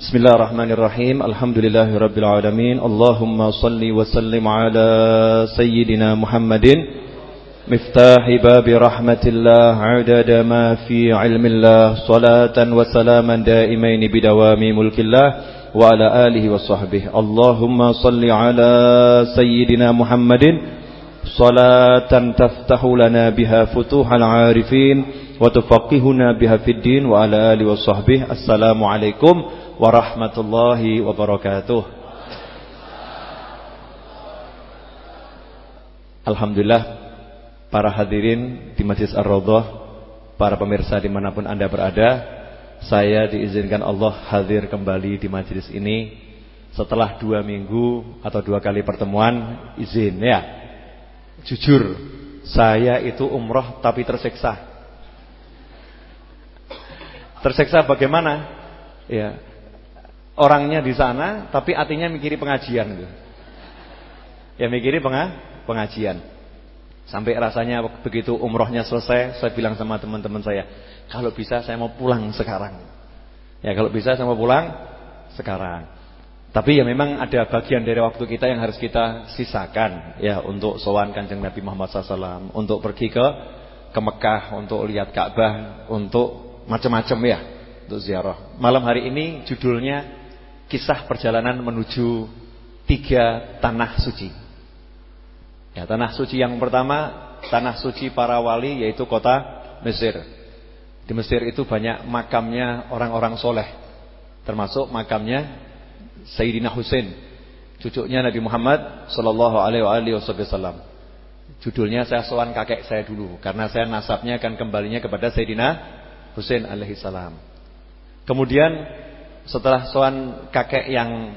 Bismillahirrahmanirrahim. Alhamdulillahirabbil alamin. Allahumma salli wa sallim ala sayyidina Muhammadin miftahi babi rahmatillah adada ma fi ilmillah salatan wa salaman daimain bidawami mulkillah wa ala alihi wa sahbihi. Allahumma salli ala sayyidina Muhammadin salatan taftahu lana biha futuhal arifin wa tufaqihuna biha fid din wa ala alihi wa sahbihi. Assalamu alaikum warahmatullahi wabarakatuh. Alhamdulillah para hadirin di Masjid Ar-Raudhah, para pemirsa di mana pun anda berada, saya diizinkan Allah hadir kembali di majelis ini setelah dua minggu atau dua kali pertemuan izin ya. Jujur, saya itu umroh tapi tersiksa. Tersiksa bagaimana? Ya, orangnya di sana tapi artinya mikiri pengajian gitu. Ya mikiri pengajian. Sampai rasanya begitu umrohnya selesai, saya bilang sama teman-teman saya, kalau bisa saya mau pulang sekarang. Ya kalau bisa saya mau pulang sekarang. Tapi ya memang ada bagian dari waktu kita yang harus kita sisakan ya untuk sowan Kanjeng Nabi Muhammad SAW, untuk pergi ke ke Mekah, untuk lihat Ka'bah, untuk macam-macam ya, untuk ziarah. Malam hari ini judulnya kisah perjalanan menuju tiga tanah suci. Ya, tanah suci yang pertama, tanah suci para wali yaitu kota Mesir. Di Mesir itu banyak makamnya orang-orang soleh, termasuk makamnya Sayyidina Husain, cucunya Nabi Muhammad Sallallahu Alaihi Wasallam. Judulnya saya sowan kakek saya dulu, karena saya nasabnya akan kembalinya kepada Sayyidina Husain alaihissalam. Kemudian setelah sowan kakek yang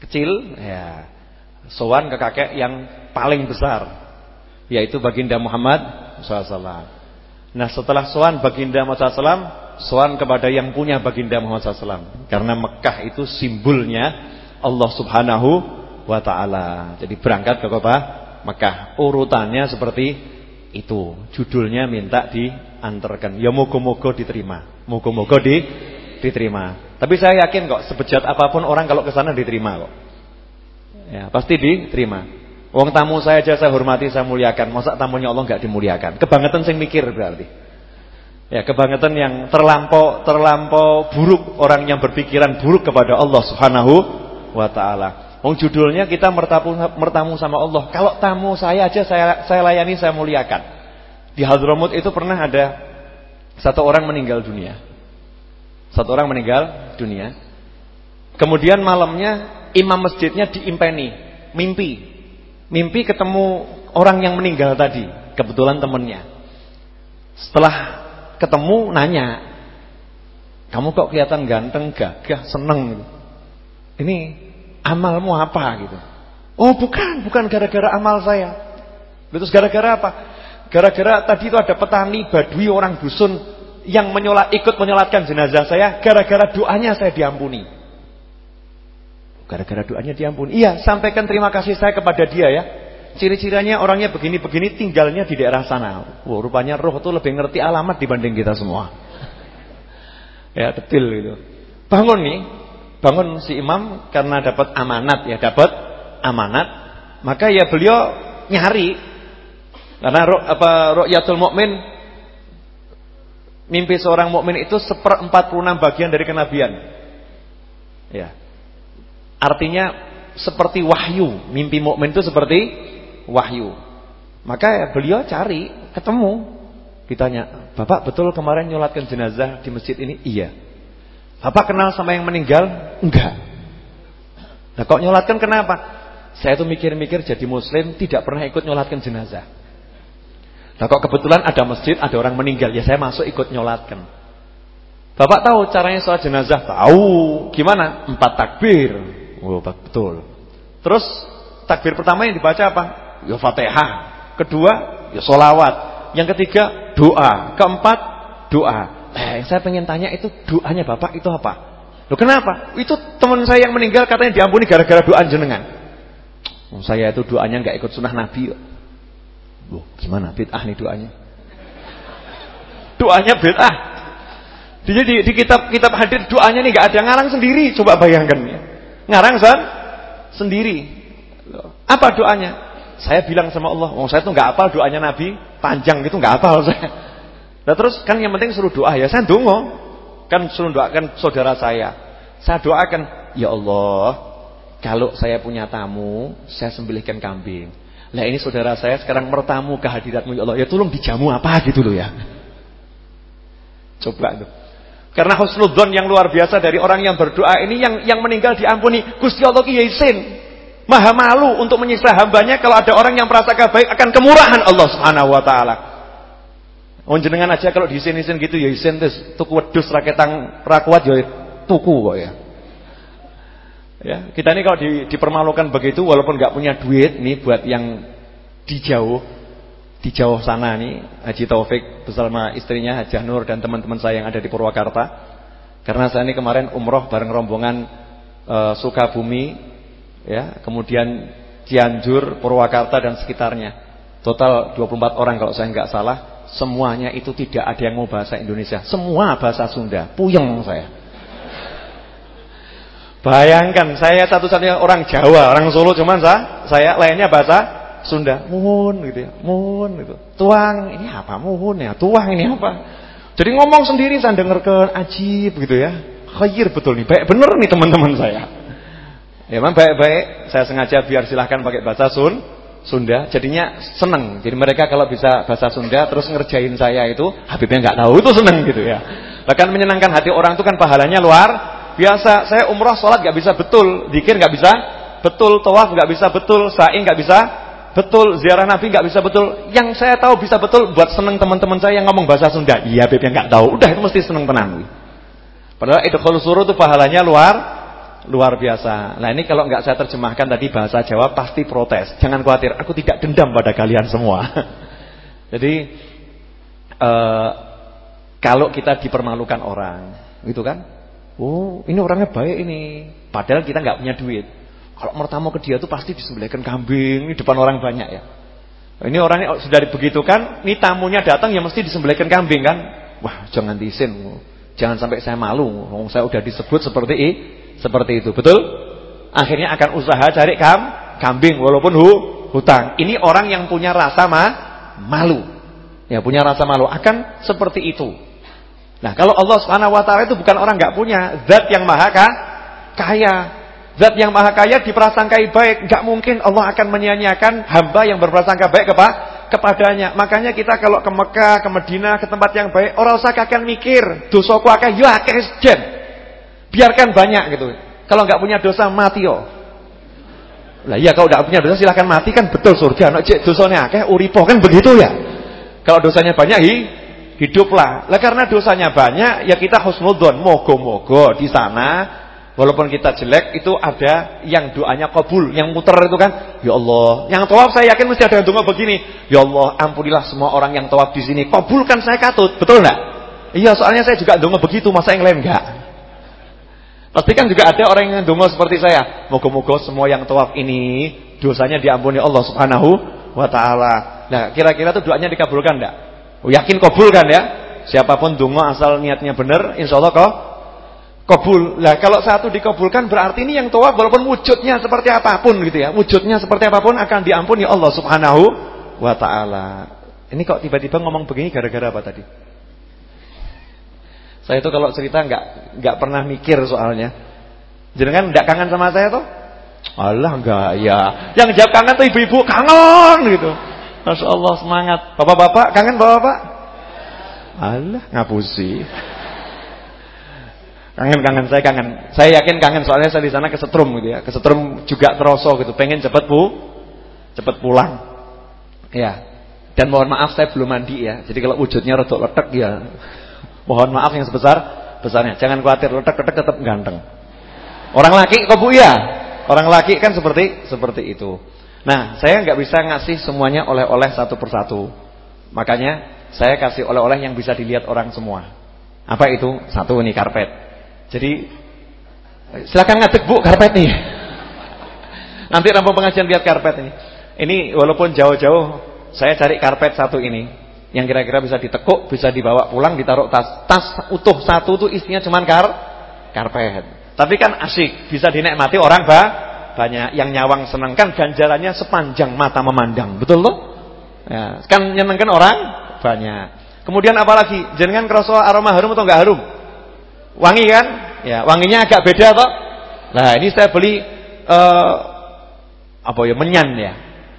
kecil, ya, sowan ke kakek yang paling besar, yaitu baginda Muhammad SAW. Nah setelah sowan baginda Muhammad SAW, sowan kepada yang punya baginda Muhammad SAW. Karena Mekah itu simbolnya Allah Subhanahu wa Ta'ala. Jadi berangkat ke kota Mekah. Urutannya seperti itu. Judulnya minta diantarkan. Ya moga-moga diterima. Moga-moga di diterima. Tapi saya yakin kok sebejat apa pun orang kalau ke sana diterima kok. Ya, pasti diterima. Wong tamu saya aja saya hormati, saya muliakan. Masa tamunya Allah nggak dimuliakan? Kebangetan sing mikir berarti. Ya, kebangetan yang terlampau terlampau buruk orang yang berpikiran buruk kepada Allah Subhanahu wa taala. Wong judulnya kita mertamu mertamu sama Allah. Kalau tamu saya aja saya saya layani, saya muliakan. Di Hadramut itu pernah ada satu orang meninggal dunia. Satu orang meninggal dunia. Kemudian malamnya imam masjidnya diimpeni, mimpi. Mimpi ketemu orang yang meninggal tadi, kebetulan temennya. Setelah ketemu nanya, "Kamu kok kelihatan ganteng, gagah, seneng?" Ini amalmu apa gitu? Oh, bukan, bukan gara-gara amal saya. Terus gara-gara apa? Gara-gara tadi itu ada petani badui orang dusun yang menyolat ikut menyolatkan jenazah saya gara-gara doanya saya diampuni. Gara-gara doanya diampuni. Iya, sampaikan terima kasih saya kepada dia ya. Ciri-cirinya orangnya begini-begini tinggalnya di daerah sana. Wow, rupanya roh itu lebih ngerti alamat dibanding kita semua. ya, detil gitu. Bangun nih, bangun si imam karena dapat amanat ya, dapat amanat. Maka ya beliau nyari karena apa ru'yatul mukmin Mimpi seorang mukmin itu seperempat puluh enam bagian dari kenabian. Ya. Artinya seperti wahyu. Mimpi mukmin itu seperti wahyu. Maka beliau cari, ketemu. Ditanya, "Bapak betul kemarin nyolatkan jenazah di masjid ini?" "Iya." "Bapak kenal sama yang meninggal?" "Enggak." Nah, kok nyolatkan kenapa? Saya tuh mikir-mikir jadi muslim tidak pernah ikut nyolatkan jenazah. Nah kok kebetulan ada masjid, ada orang meninggal, ya saya masuk ikut nyolatkan. Bapak tahu caranya sholat jenazah? Tahu. Gimana? Empat takbir. Oh, betul. Terus takbir pertama yang dibaca apa? Ya Fatihah. Kedua, ya solawat. Yang ketiga, doa. Keempat, doa. Eh, saya pengen tanya itu doanya Bapak itu apa? Loh kenapa? Itu teman saya yang meninggal katanya diampuni gara-gara doa jenengan. Saya itu doanya nggak ikut sunnah Nabi. Loh, gimana bid'ah nih doanya? Doanya bid'ah. Jadi di, kitab-kitab hadir doanya nih nggak ada ngarang sendiri. Coba bayangkan ya. Ngarang san sendiri. Apa doanya? Saya bilang sama Allah, "Oh, saya tuh nggak apa doanya Nabi, panjang gitu nggak apa saya." Nah, terus kan yang penting suruh doa ya. Saya dongo. Kan suruh doakan saudara saya. Saya doakan, "Ya Allah, kalau saya punya tamu, saya sembelihkan kambing." Nah, ini saudara saya sekarang mertamu kehadiratmu ya Allah. Ya tolong dijamu apa gitu loh ya. Coba tuh. Karena husnudzon yang luar biasa dari orang yang berdoa ini yang yang meninggal diampuni. Gusti Allah ki yaisin. Maha malu untuk menyiksa hambanya kalau ada orang yang merasa baik akan kemurahan Allah Subhanahu wa taala. Oh jenengan aja kalau di sini-sini gitu ya isin terus tuku wedhus raketang rakuat ya tuku kok ya. Ya, kita ini kalau di, dipermalukan begitu walaupun nggak punya duit nih buat yang di jauh di jauh sana nih Haji Taufik bersama istrinya Haji Nur dan teman-teman saya yang ada di Purwakarta. Karena saya ini kemarin umroh bareng rombongan e, Sukabumi ya, kemudian Cianjur, Purwakarta dan sekitarnya. Total 24 orang kalau saya nggak salah, semuanya itu tidak ada yang mau bahasa Indonesia. Semua bahasa Sunda. Puyeng saya. Bayangkan saya satu-satunya orang Jawa, orang Solo cuman saya, saya lainnya bahasa Sunda, muhun gitu ya, muhun gitu. Tuang, ini apa muhun ya? Tuang ini apa? Jadi ngomong sendiri saya dengarkan ajib gitu ya. Khair betul nih, baik bener nih teman-teman saya. Ya memang baik-baik, saya sengaja biar silahkan pakai bahasa Sun, Sunda, jadinya seneng. Jadi mereka kalau bisa bahasa Sunda terus ngerjain saya itu, Habibnya nggak tahu itu seneng gitu ya. Bahkan menyenangkan hati orang itu kan pahalanya luar biasa. Saya umroh sholat nggak bisa betul, dikir nggak bisa betul, tawaf nggak bisa betul, sa'i nggak bisa betul, ziarah Nabi nggak bisa betul. Yang saya tahu bisa betul buat seneng teman-teman saya yang ngomong bahasa Sunda. Iya, Beb yang nggak tahu. Udah itu mesti seneng tenang. Padahal itu kalau suruh itu pahalanya luar luar biasa. Nah, ini kalau nggak saya terjemahkan tadi bahasa Jawa pasti protes. Jangan khawatir, aku tidak dendam pada kalian semua. Jadi uh, kalau kita dipermalukan orang, gitu kan? Oh, ini orangnya baik ini. Padahal kita nggak punya duit. Kalau mertamu ke dia tuh pasti disembelihkan kambing di depan orang banyak ya. Ini orangnya sudah dibegitukan, ini tamunya datang ya mesti disembelihkan kambing kan. Wah, jangan diisin. Jangan sampai saya malu. Saya udah disebut seperti ini, seperti itu. Betul? Akhirnya akan usaha cari kam, kambing walaupun hu, hutang. Ini orang yang punya rasa ma, malu. Ya, punya rasa malu akan seperti itu. Nah, kalau Allah Subhanahu wa taala itu bukan orang nggak punya, zat yang maha kaya. Zat yang maha kaya diprasangkai baik. Gak mungkin Allah akan menyanyiakan hamba yang berprasangka baik kepa kepadanya. Makanya kita kalau ke Mekah, ke Medina, ke tempat yang baik, orang usah kakek mikir, dosaku akeh, ya akeh jen. Biarkan banyak gitu. Kalau nggak punya dosa mati yo. Lah iya kalau nggak punya dosa silahkan mati kan betul surga. Nek dosanya akeh uripo kan begitu ya. Kalau dosanya banyak hi, hiduplah. Lah karena dosanya banyak ya kita husnudzon, mogo-mogo di sana Walaupun kita jelek itu ada yang doanya kabul, yang muter itu kan, ya Allah. Yang tawaf saya yakin mesti ada yang doa begini, ya Allah, ampunilah semua orang yang tawaf di sini. Kabulkan saya katut, betul enggak? Iya, soalnya saya juga doa begitu, masa yang lain enggak? Pasti kan juga ada orang yang doa seperti saya. Moga-moga semua yang tawaf ini dosanya diampuni Allah Subhanahu wa taala. Nah, kira-kira tuh doanya dikabulkan enggak? Oh, yakin kabul kan ya? Siapa pun doa asal niatnya benar, insyaallah kok kabul. Lah kalau satu dikabulkan berarti ini yang tawaf walaupun wujudnya seperti apa pun gitu ya. Wujudnya seperti apa pun akan diampuni Allah Subhanahu wa taala. Ini kok tiba-tiba ngomong begini gara-gara apa tadi? Saya itu kalau cerita enggak enggak pernah mikir soalnya. Jenengan enggak kangen sama saya tuh? Allah enggak ya. Yang jawab kangen tuh ibu-ibu kangen gitu. Masya Allah semangat. Bapak-bapak kangen bapak-bapak? Allah ngapusi. Kangen kangen saya kangen. Saya yakin kangen soalnya saya di sana kesetrum gitu ya. Kesetrum juga teroso gitu. Pengen cepet bu, cepet pulang. Ya. Dan mohon maaf saya belum mandi ya. Jadi kalau wujudnya rotok letek ya. Mohon maaf yang sebesar besarnya. Jangan khawatir letek-letek tetap ganteng. Orang laki kok bu ya? Orang laki kan seperti seperti itu. Nah, saya nggak bisa ngasih semuanya oleh-oleh satu persatu. Makanya saya kasih oleh-oleh yang bisa dilihat orang semua. Apa itu? Satu ini karpet. Jadi silakan ngadeg Bu karpet nih. Nanti rampung pengajian lihat karpet ini. Ini walaupun jauh-jauh saya cari karpet satu ini. Yang kira-kira bisa ditekuk, bisa dibawa pulang, ditaruh tas. Tas utuh satu tuh isinya cuman kar karpet. Tapi kan asik, bisa dinikmati orang ba banyak. Yang nyawang senang kan ganjarannya sepanjang mata memandang. Betul tuh? Ya, kan nyenengkan orang banyak. Kemudian apalagi? Jenengan kerasa aroma harum atau enggak harum? Wangi kan? Ya, wanginya agak beda toh. Nah, ini saya beli uh, apa ya? Menyan ya.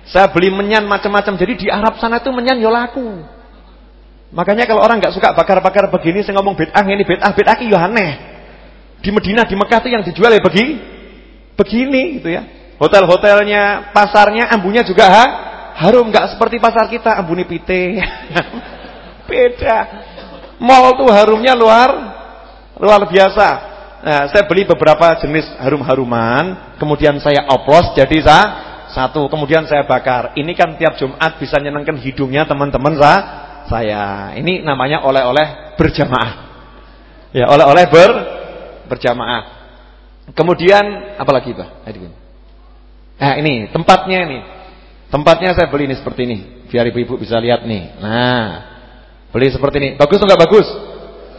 Saya beli menyan macam-macam. Jadi di Arab sana itu menyan ya laku. Makanya kalau orang nggak suka bakar-bakar begini, saya ngomong bid'ah ini bid'ah, bid'ah itu ya aneh. Di Medina, di Mekah itu yang dijual ya begini, begini gitu ya. Hotel-hotelnya, pasarnya, ambunya juga ha, harum, nggak seperti pasar kita, ambuni pite. Beda. Mall tuh harumnya luar luar biasa. Nah, saya beli beberapa jenis harum-haruman, kemudian saya oplos jadi sa satu, kemudian saya bakar. Ini kan tiap Jumat bisa nyenengkan hidungnya teman-teman sa saya. Ini namanya oleh-oleh berjamaah. Ya, oleh-oleh ber berjamaah. Kemudian apalagi, Pak? Nah, ini tempatnya ini. Tempatnya saya beli ini seperti ini, biar ibu-ibu bisa lihat nih. Nah, beli seperti ini. Bagus atau enggak bagus?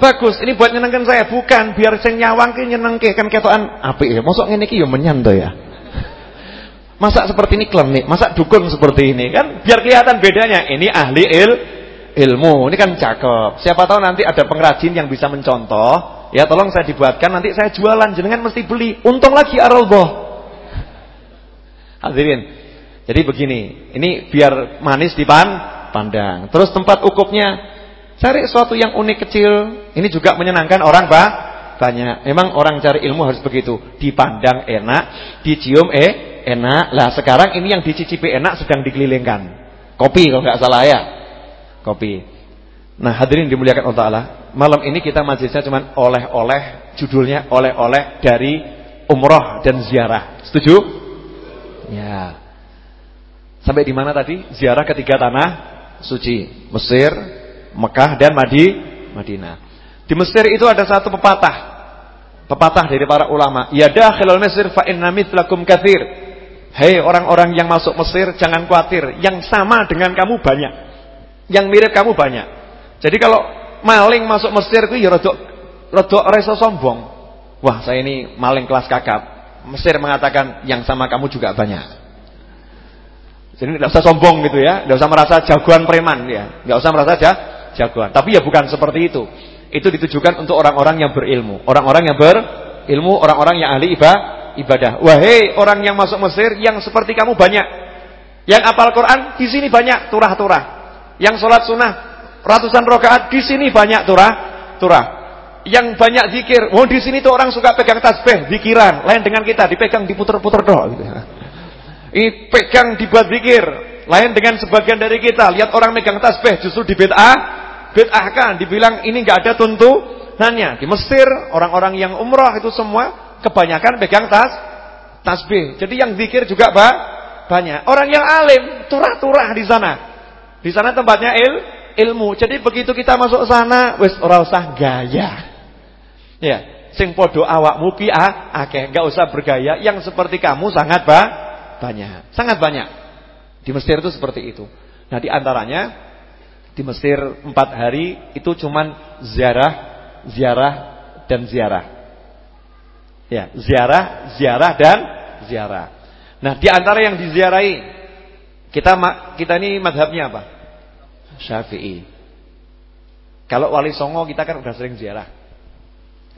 Bagus. Ini buat nyenengkan saya, bukan biar saya nyawang ke nyenengke kan ketokan apik ya. Mosok ngene iki ya ya. Masa seperti ini klenik, masa dukun seperti ini kan biar kelihatan bedanya. Ini ahli il ilmu. Ini kan cakep. Siapa tahu nanti ada pengrajin yang bisa mencontoh. Ya tolong saya dibuatkan nanti saya jualan jenengan mesti beli. Untung lagi aralboh. Hadirin. Jadi begini, ini biar manis dipan pandang. Terus tempat ukupnya cari sesuatu yang unik kecil. Ini juga menyenangkan orang bah banyak. Memang orang cari ilmu harus begitu. Dipandang enak, dicium eh enak. Lah sekarang ini yang dicicipi enak sedang dikelilingkan. Kopi kalau nggak salah ya kopi. Nah, hadirin dimuliakan Allah Taala, malam ini kita majlisnya cuma oleh-oleh, judulnya oleh-oleh dari umroh dan ziarah. Setuju? Ya. Sampai di mana tadi? Ziarah ketiga tanah suci, Mesir, Mekah dan Madi, Madinah. Di Mesir itu ada satu pepatah. Pepatah dari para ulama, "Ya dakhilul Mesir fa inna mithlakum katsir." Hei orang-orang yang masuk Mesir, jangan khawatir, yang sama dengan kamu banyak. Yang mirip kamu banyak. Jadi kalau maling masuk Mesir itu ya rodok rodok reso sombong. Wah, saya ini maling kelas kakap. Mesir mengatakan yang sama kamu juga banyak. Jadi tidak usah sombong gitu ya, tidak usah merasa jagoan preman ya, tidak usah merasa aja jagoan. Tapi ya bukan seperti itu. Itu ditujukan untuk orang-orang yang berilmu, orang-orang yang berilmu, orang-orang yang ahli ibadah. Wahai orang yang masuk Mesir yang seperti kamu banyak. Yang apal Quran di sini banyak turah-turah. Yang sholat sunnah ratusan rakaat di sini banyak turah, turah. Yang banyak zikir, oh di sini tuh orang suka pegang tasbih, zikiran, lain dengan kita dipegang diputer-puter doh gitu. Ini pegang dibuat zikir, lain dengan sebagian dari kita. Lihat orang megang tasbih justru di bid'ah, bid'ahkan, dibilang ini enggak ada tuntunannya. Di Mesir orang-orang yang umrah itu semua kebanyakan pegang tas tasbih. Jadi yang zikir juga bah, banyak. Orang yang alim turah-turah di sana. Di sana tempatnya il, ilmu. Jadi begitu kita masuk sana, wis ora usah gaya. Ya, sing podo awakmu ki ah, akeh, enggak usah bergaya. Yang seperti kamu sangat ba banyak. Sangat banyak. Di Mesir itu seperti itu. Nah, di antaranya di Mesir empat hari itu cuman ziarah, ziarah dan ziarah. Ya, ziarah, ziarah dan ziarah. Nah, di antara yang diziarahi kita kita ini madhabnya apa? Syafi'i. Kalau wali songo kita kan udah sering ziarah.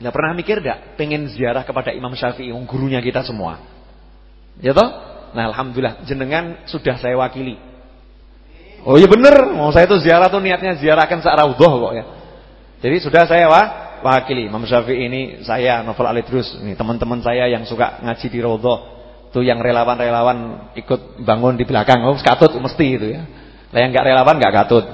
Nggak pernah mikir enggak pengen ziarah kepada Imam Syafi'i, gurunya kita semua. Ya toh? Nah, alhamdulillah jenengan sudah saya wakili. Oh iya bener, mau saya itu ziarah tuh niatnya ziarahkan sa'raudhah kok ya. Jadi sudah saya wah, wakili Imam Syafi'i ini saya Novel Alidrus, ini teman-teman saya yang suka ngaji di Raudhah Tuh yang relawan-relawan ikut bangun di belakang, oh katut mesti itu ya. Lah yang enggak relawan enggak katut.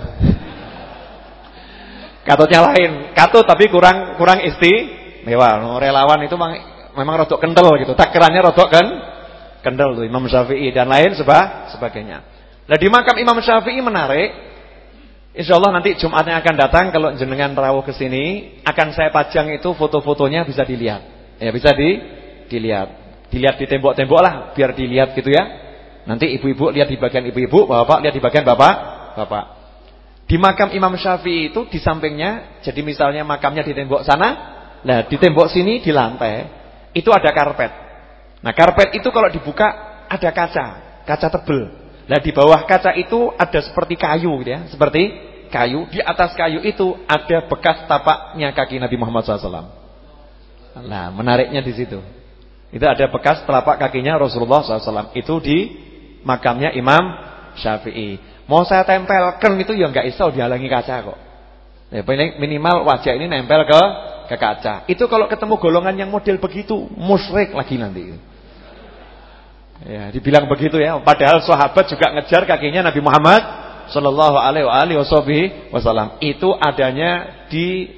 Katutnya lain, katut tapi kurang kurang istimewa. Relawan itu memang memang rodok kental gitu. Takarannya rodok kan kental tuh Imam Syafi'i dan lain seba, sebagainya. Nah di makam Imam Syafi'i menarik. Insya Allah nanti Jumatnya akan datang kalau jenengan rawuh ke sini akan saya pajang itu foto-fotonya bisa dilihat. Ya bisa di dilihat. Dilihat di tembok-tembok lah biar dilihat gitu ya. Nanti ibu-ibu lihat di bagian ibu-ibu, bapak lihat di bagian bapak, bapak. Di makam Imam Syafi'i itu di sampingnya, jadi misalnya makamnya di tembok sana, nah di tembok sini di lantai itu ada karpet. Nah, karpet itu kalau dibuka ada kaca, kaca tebel. Nah, di bawah kaca itu ada seperti kayu gitu ya, seperti kayu. Di atas kayu itu ada bekas tapaknya kaki Nabi Muhammad SAW. Nah, menariknya di situ. Itu ada bekas telapak kakinya Rasulullah SAW. Itu di makamnya Imam Syafi'i. Mau saya tempelkan itu ya nggak iso dihalangi kaca kok. Ya, minimal wajah ini nempel ke ke kaca. Itu kalau ketemu golongan yang model begitu, musyrik lagi nanti. Ya, dibilang begitu ya. Padahal sahabat juga ngejar kakinya Nabi Muhammad sallallahu alaihi wasallam. Itu adanya di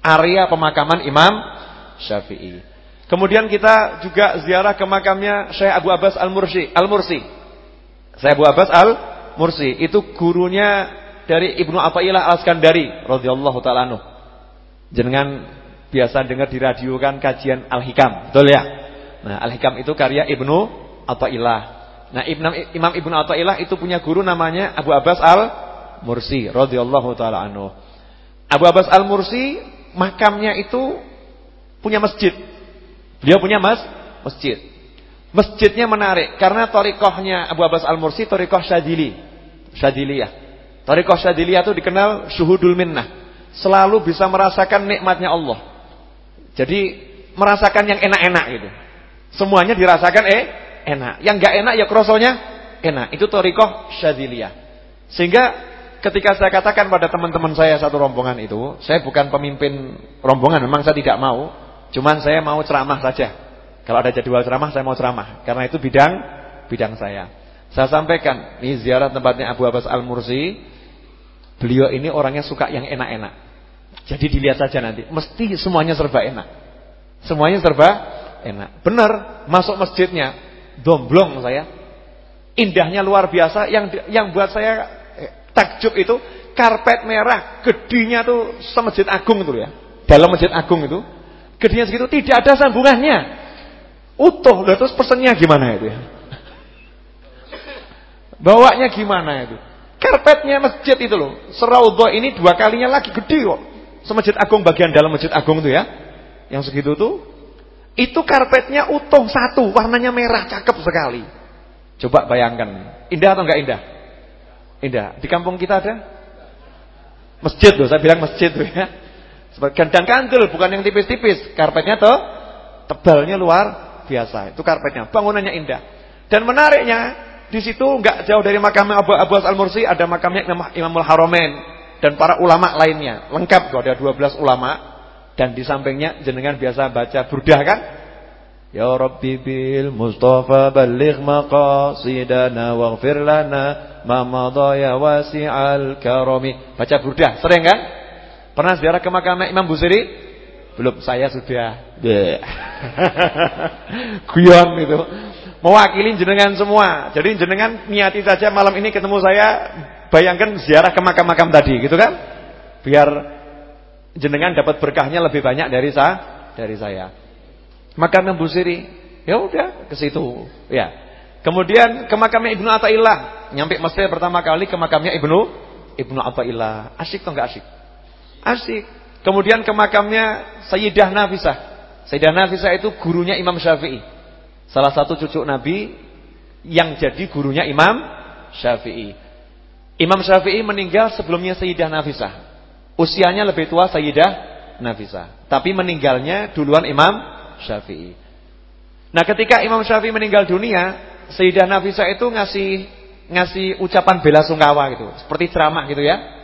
area pemakaman Imam Syafi'i. Kemudian kita juga ziarah ke makamnya Syekh Abu Abbas Al-Mursi, Al-Mursi. Syekh Abu Abbas Al-Mursi itu gurunya dari Ibnu Athaillah Al-Skandari radhiyallahu taala anhu. Jenengan biasa dengar di radio kan kajian Al-Hikam, betul ya? Nah, Al-Hikam itu karya Ibnu Athaillah. Nah, Imam Ibnu Athaillah itu punya guru namanya Abu Abbas Al-Mursi radhiyallahu taala anhu. Abu Abbas Al-Mursi makamnya itu punya masjid Beliau punya mas masjid. Masjidnya menarik karena torikohnya Abu Abbas Al-Mursi torikoh Syadili. Syadiliyah. Torikoh Syadiliyah itu dikenal syuhudul minnah. Selalu bisa merasakan nikmatnya Allah. Jadi merasakan yang enak-enak gitu. Semuanya dirasakan eh enak. Yang enggak enak ya krosonya enak. Itu torikoh Syadiliyah. Sehingga ketika saya katakan pada teman-teman saya satu rombongan itu, saya bukan pemimpin rombongan, memang saya tidak mau. Cuman saya mau ceramah saja. Kalau ada jadwal ceramah saya mau ceramah karena itu bidang bidang saya. Saya sampaikan, ini ziarah tempatnya Abu Abbas Al-Mursi. Beliau ini orangnya suka yang enak-enak. Jadi dilihat saja nanti, mesti semuanya serba enak. Semuanya serba enak. Benar, masuk masjidnya domblong saya. Indahnya luar biasa yang yang buat saya eh, takjub itu karpet merah, gedinya tuh semasjid agung itu ya. Dalam masjid agung itu Gedenya segitu tidak ada sambungannya. Utuh. Lalu terus pesennya gimana itu ya? Bawanya gimana itu? Karpetnya masjid itu loh. Seraudhah ini dua kalinya lagi gede kok. Semasjid agung bagian dalam masjid agung itu ya. Yang segitu tuh. Itu karpetnya utuh satu. Warnanya merah cakep sekali. Coba bayangkan. Indah atau enggak indah? Indah. Di kampung kita ada? Masjid loh. Saya bilang masjid tuh ya. Dan kandel bukan yang tipis-tipis. Karpetnya tuh tebalnya luar biasa. Itu karpetnya. Bangunannya indah. Dan menariknya di situ nggak jauh dari makam Abu Abbas Al-Mursi ada makamnya Imamul Haromen dan para ulama lainnya. Lengkap kok ada 12 ulama dan di sampingnya jenengan biasa baca burdah kan? Ya Rabbi bil Mustafa balligh maqasidana waghfir lana ma madha ya wasi'al karami. Baca burdah, sering kan? Pernah ziarah ke makam Imam Busiri? Belum, saya sudah. Guyon itu. Mewakili jenengan semua. Jadi jenengan niati saja malam ini ketemu saya, bayangkan ziarah ke makam-makam tadi, gitu kan? Biar jenengan dapat berkahnya lebih banyak dari saya, dari saya. Makam Imam Busiri, ya udah ke situ, ya. Kemudian ke makamnya Ibnu Athaillah, nyampe Mesir pertama kali ke makamnya Ibnu Ibnu Athaillah. Asyik atau enggak asyik? Kemudian ke makamnya Sayyidah Nafisah. Sayyidah Nafisah itu gurunya Imam Syafi'i. Salah satu cucu Nabi yang jadi gurunya Imam Syafi'i. Imam Syafi'i meninggal sebelumnya Sayyidah Nafisah. Usianya lebih tua Sayyidah Nafisah. Tapi meninggalnya duluan Imam Syafi'i. Nah ketika Imam Syafi'i meninggal dunia, Sayyidah Nafisah itu ngasih ngasih ucapan bela sungkawa gitu. Seperti ceramah gitu ya.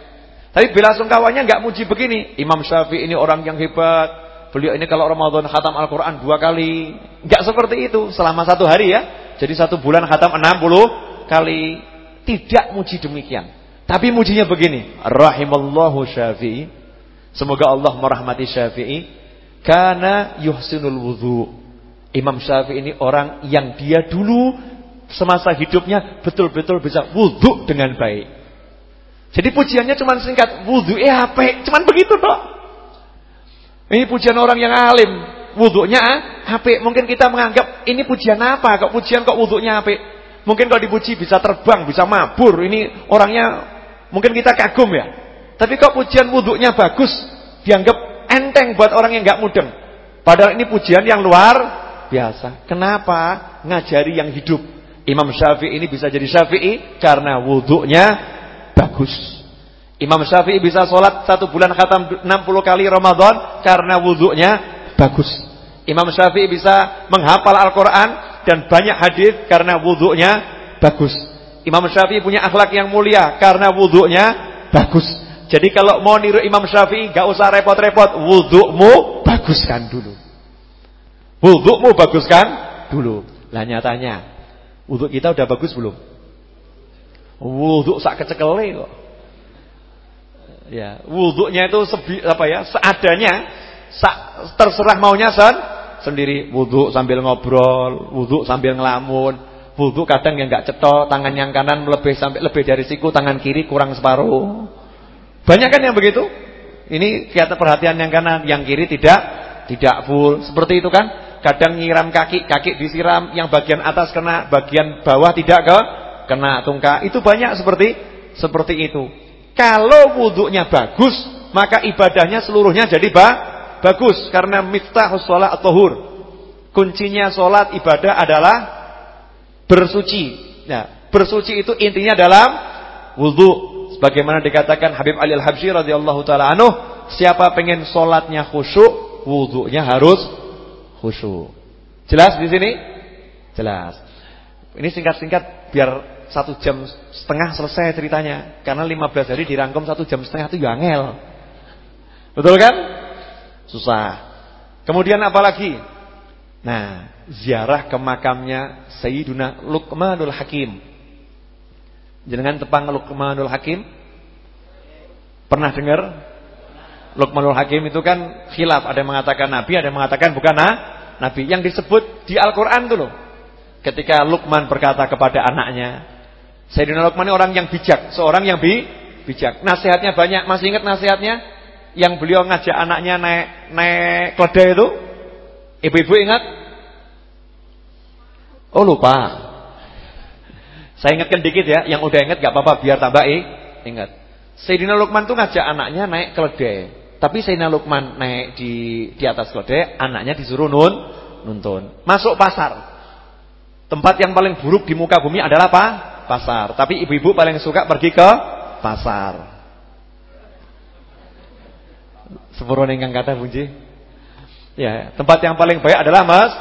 Tapi bela sungkawanya enggak muji begini. Imam Syafi'i ini orang yang hebat. Beliau ini kalau Ramadan khatam Al-Quran dua kali. Enggak seperti itu. Selama satu hari ya. Jadi satu bulan khatam 60 kali. Tidak muji demikian. Tapi mujinya begini. Rahimallahu Syafi'i. Semoga Allah merahmati Syafi'i. Karena yuhsinul wudhu. Imam Syafi'i ini orang yang dia dulu semasa hidupnya betul-betul bisa wudhu dengan baik. Jadi pujiannya cuma singkat, wudhu eh HP, cuma begitu toh. Ini pujian orang yang alim, wudhunya HP. Ah, Mungkin kita menganggap ini pujian apa? Kok pujian kok wudhunya HP? Mungkin kalau dipuji bisa terbang, bisa mabur. Ini orangnya Mungkin kita kagum ya. Tapi kok pujian wudhunya bagus, dianggap enteng buat orang yang nggak mudeng. Padahal ini pujian yang luar biasa. Kenapa? Ngajari yang hidup. Imam Syafi'i ini bisa jadi Syafi'i karena wudhunya bagus. Imam Syafi'i bisa sholat satu bulan khatam 60 kali Ramadan karena wudhunya bagus. Imam Syafi'i bisa menghafal Al-Quran dan banyak hadis karena wudhunya bagus. Imam Syafi'i punya akhlak yang mulia karena wudhunya bagus. Jadi kalau mau niru Imam Syafi'i gak usah repot-repot, wudhumu baguskan dulu. Wudhumu baguskan dulu. Lah nyatanya, wudhu kita udah bagus belum? Wudhu sak kecekele kok. Ya, wudhunya itu sebi, apa ya, seadanya, sa, terserah maunya sen, sendiri wudhu sambil ngobrol, wudhu sambil ngelamun, wudhu kadang yang nggak cetok, tangan yang kanan lebih sampai lebih dari siku, tangan kiri kurang separuh. Banyak kan yang begitu? Ini kelihatan perhatian yang kanan, yang kiri tidak tidak full. Seperti itu kan? Kadang nyiram kaki, kaki disiram, yang bagian atas kena, bagian bawah tidak ke kena tungka. Itu banyak seperti seperti itu. Kalau wudhunya bagus, maka ibadahnya seluruhnya jadi ba bagus karena miftahus shalah at-tahur. Kuncinya salat ibadah adalah bersuci. Nah, bersuci itu intinya dalam wudhu. Sebagaimana dikatakan Habib Ali Al-Habsyi radhiyallahu taala anhu, siapa pengen salatnya khusyuk, wudhunya harus khusyuk. Jelas di sini? Jelas. Ini singkat-singkat biar satu jam setengah selesai ceritanya. Karena 15 hari dirangkum satu jam setengah itu ya angel. Betul kan? Susah. Kemudian apa lagi? Nah, ziarah ke makamnya Sayyiduna Luqmanul Hakim. Jangan tepang Luqmanul Hakim? Pernah dengar? Luqmanul Hakim itu kan khilaf, ada yang mengatakan nabi, ada yang mengatakan bukan nah, nabi. Yang disebut di Al-Qur'an itu loh. Ketika Luqman berkata kepada anaknya, Sayyidina Luqman ini orang yang bijak, seorang yang bi bijak. Nasihatnya banyak. Masih ingat nasihatnya? Yang beliau ngajak anaknya naik naik keledai itu? Ibu-ibu ingat? Oh lupa. Saya ingatkan dikit ya, yang udah ingat gak apa-apa biar tambah eh, ingat. Sayyidina Luqman tuh ngajak anaknya naik keledai. Tapi Sayyidina Luqman naik di di atas keledai, anaknya disuruh nun nuntun. Masuk pasar. Tempat yang paling buruk di muka bumi adalah apa? Pasar. Tapi ibu-ibu paling suka pergi ke pasar. Sepuro nenggang kata bunji. Ya, tempat yang paling baik adalah mas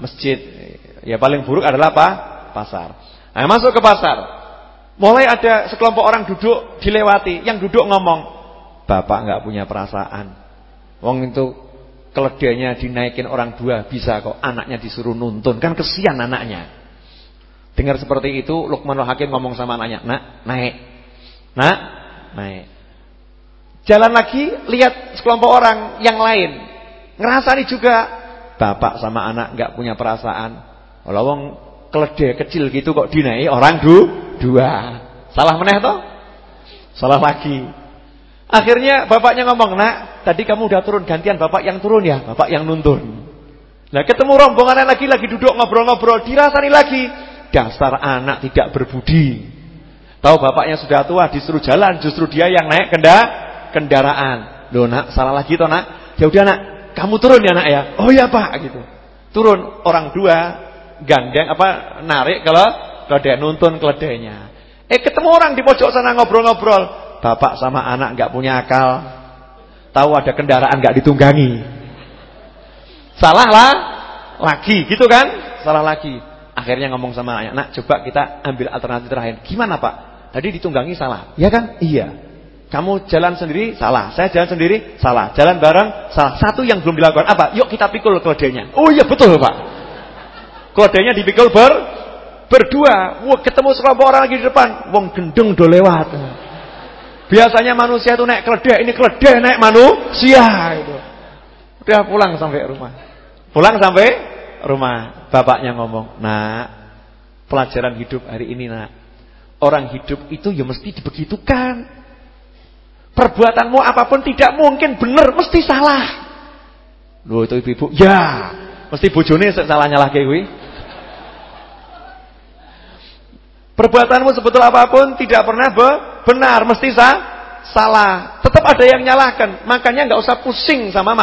masjid. Ya paling buruk adalah apa? Pasar. Nah, masuk ke pasar. Mulai ada sekelompok orang duduk dilewati, yang duduk ngomong, "Bapak nggak punya perasaan." Wong itu keledainya dinaikin orang dua bisa kok, anaknya disuruh nuntun, kan kesian anaknya. Dengar seperti itu, Luqmanul Hakim ngomong sama anaknya, "Nak, naik." Nak, naik. Jalan lagi, lihat sekelompok orang yang lain. Ngerasani juga. Bapak sama anak nggak punya perasaan. Kalau wong keledai kecil gitu kok dinaik orang du, dua. Salah meneh toh? Salah lagi. Akhirnya bapaknya ngomong, "Nak, tadi kamu udah turun, gantian bapak yang turun ya, bapak yang nuntun." Nah, ketemu rombongan lagi lagi duduk ngobrol-ngobrol, dirasani lagi. Dasar anak tidak berbudi. Tahu bapaknya sudah tua disuruh jalan, justru dia yang naik kenda kendaraan. Loh nak, salah lagi toh nak. Ya udah nak, kamu turun ya nak ya. Oh ya pak gitu. Turun orang dua gandeng apa narik kalau keledai nuntun keledainya. Eh ketemu orang di pojok sana ngobrol-ngobrol. Bapak sama anak nggak punya akal. Tahu ada kendaraan nggak ditunggangi. Salah lah lagi gitu kan? Salah lagi. Akhirnya ngomong sama anaknya, "Nak, coba kita ambil alternatif terakhir." "Gimana, Pak?" "Tadi ditunggangi salah." "Ya kan?" "Iya." "Kamu jalan sendiri?" "Salah." "Saya jalan sendiri?" "Salah." "Jalan bareng?" "Salah." Satu yang belum dilakukan apa? "Yuk kita pikul keledainya." "Oh iya, betul, Pak." Keledainya dipikul ber berdua. Wah, ketemu sekelompok orang lagi di depan. Wong gendeng do lewat. Biasanya manusia itu naik keledai, ini keledai naik manusia itu. Udah pulang sampai rumah. Pulang sampai rumah. Bapaknya ngomong, "Nak, pelajaran hidup hari ini, Nak. Orang hidup itu ya mesti dibegitukan. Perbuatanmu apa pun tidak mungkin benar, mesti salah." Loh, itu ibu-ibu, "Ya, mesti bojone salahnya lagi kuwi." Perbuatanmu sebetul apa pun tidak pernah be benar, mesti sah, salah. Tetap ada yang nyalahkan. Makanya nggak usah pusing sama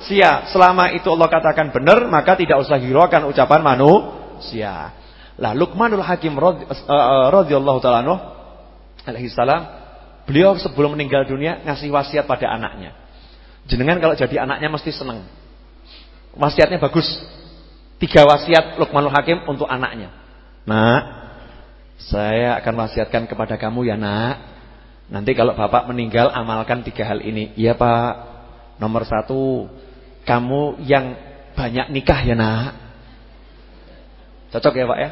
manusia. Selama itu Allah katakan benar, maka tidak usah hiraukan ucapan manusia. Lah Luqmanul Hakim eh, eh, radhiyallahu taala alaihi salam, beliau sebelum meninggal dunia ngasih wasiat pada anaknya. Jenengan kalau jadi anaknya mesti senang. Wasiatnya bagus. Tiga wasiat Luqmanul Hakim untuk anaknya. Nak, saya akan wasiatkan kepada kamu ya nak. Nanti kalau bapak meninggal amalkan tiga hal ini. Iya pak. Nomor satu, kamu yang banyak nikah ya nak. Cocok ya pak ya?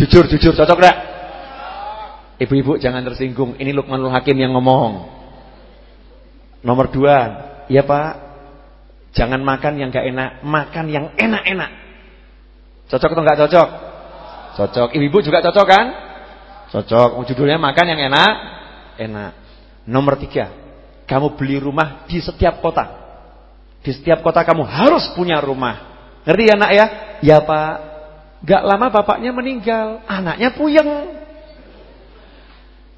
Jujur, jujur, cocok enggak? Ibu-ibu jangan tersinggung. Ini Luqmanul Hakim yang ngomong. Nomor dua, iya Pak. Jangan makan yang gak enak, makan yang enak-enak. Cocok atau enggak cocok? Cocok. Ibu-ibu juga cocok kan? Cocok. Judulnya makan yang enak, enak. Nomor tiga, kamu beli rumah di setiap kota. Di setiap kota kamu harus punya rumah. Ngerti ya nak ya? Ya Pak. Gak lama bapaknya meninggal, anaknya puyeng.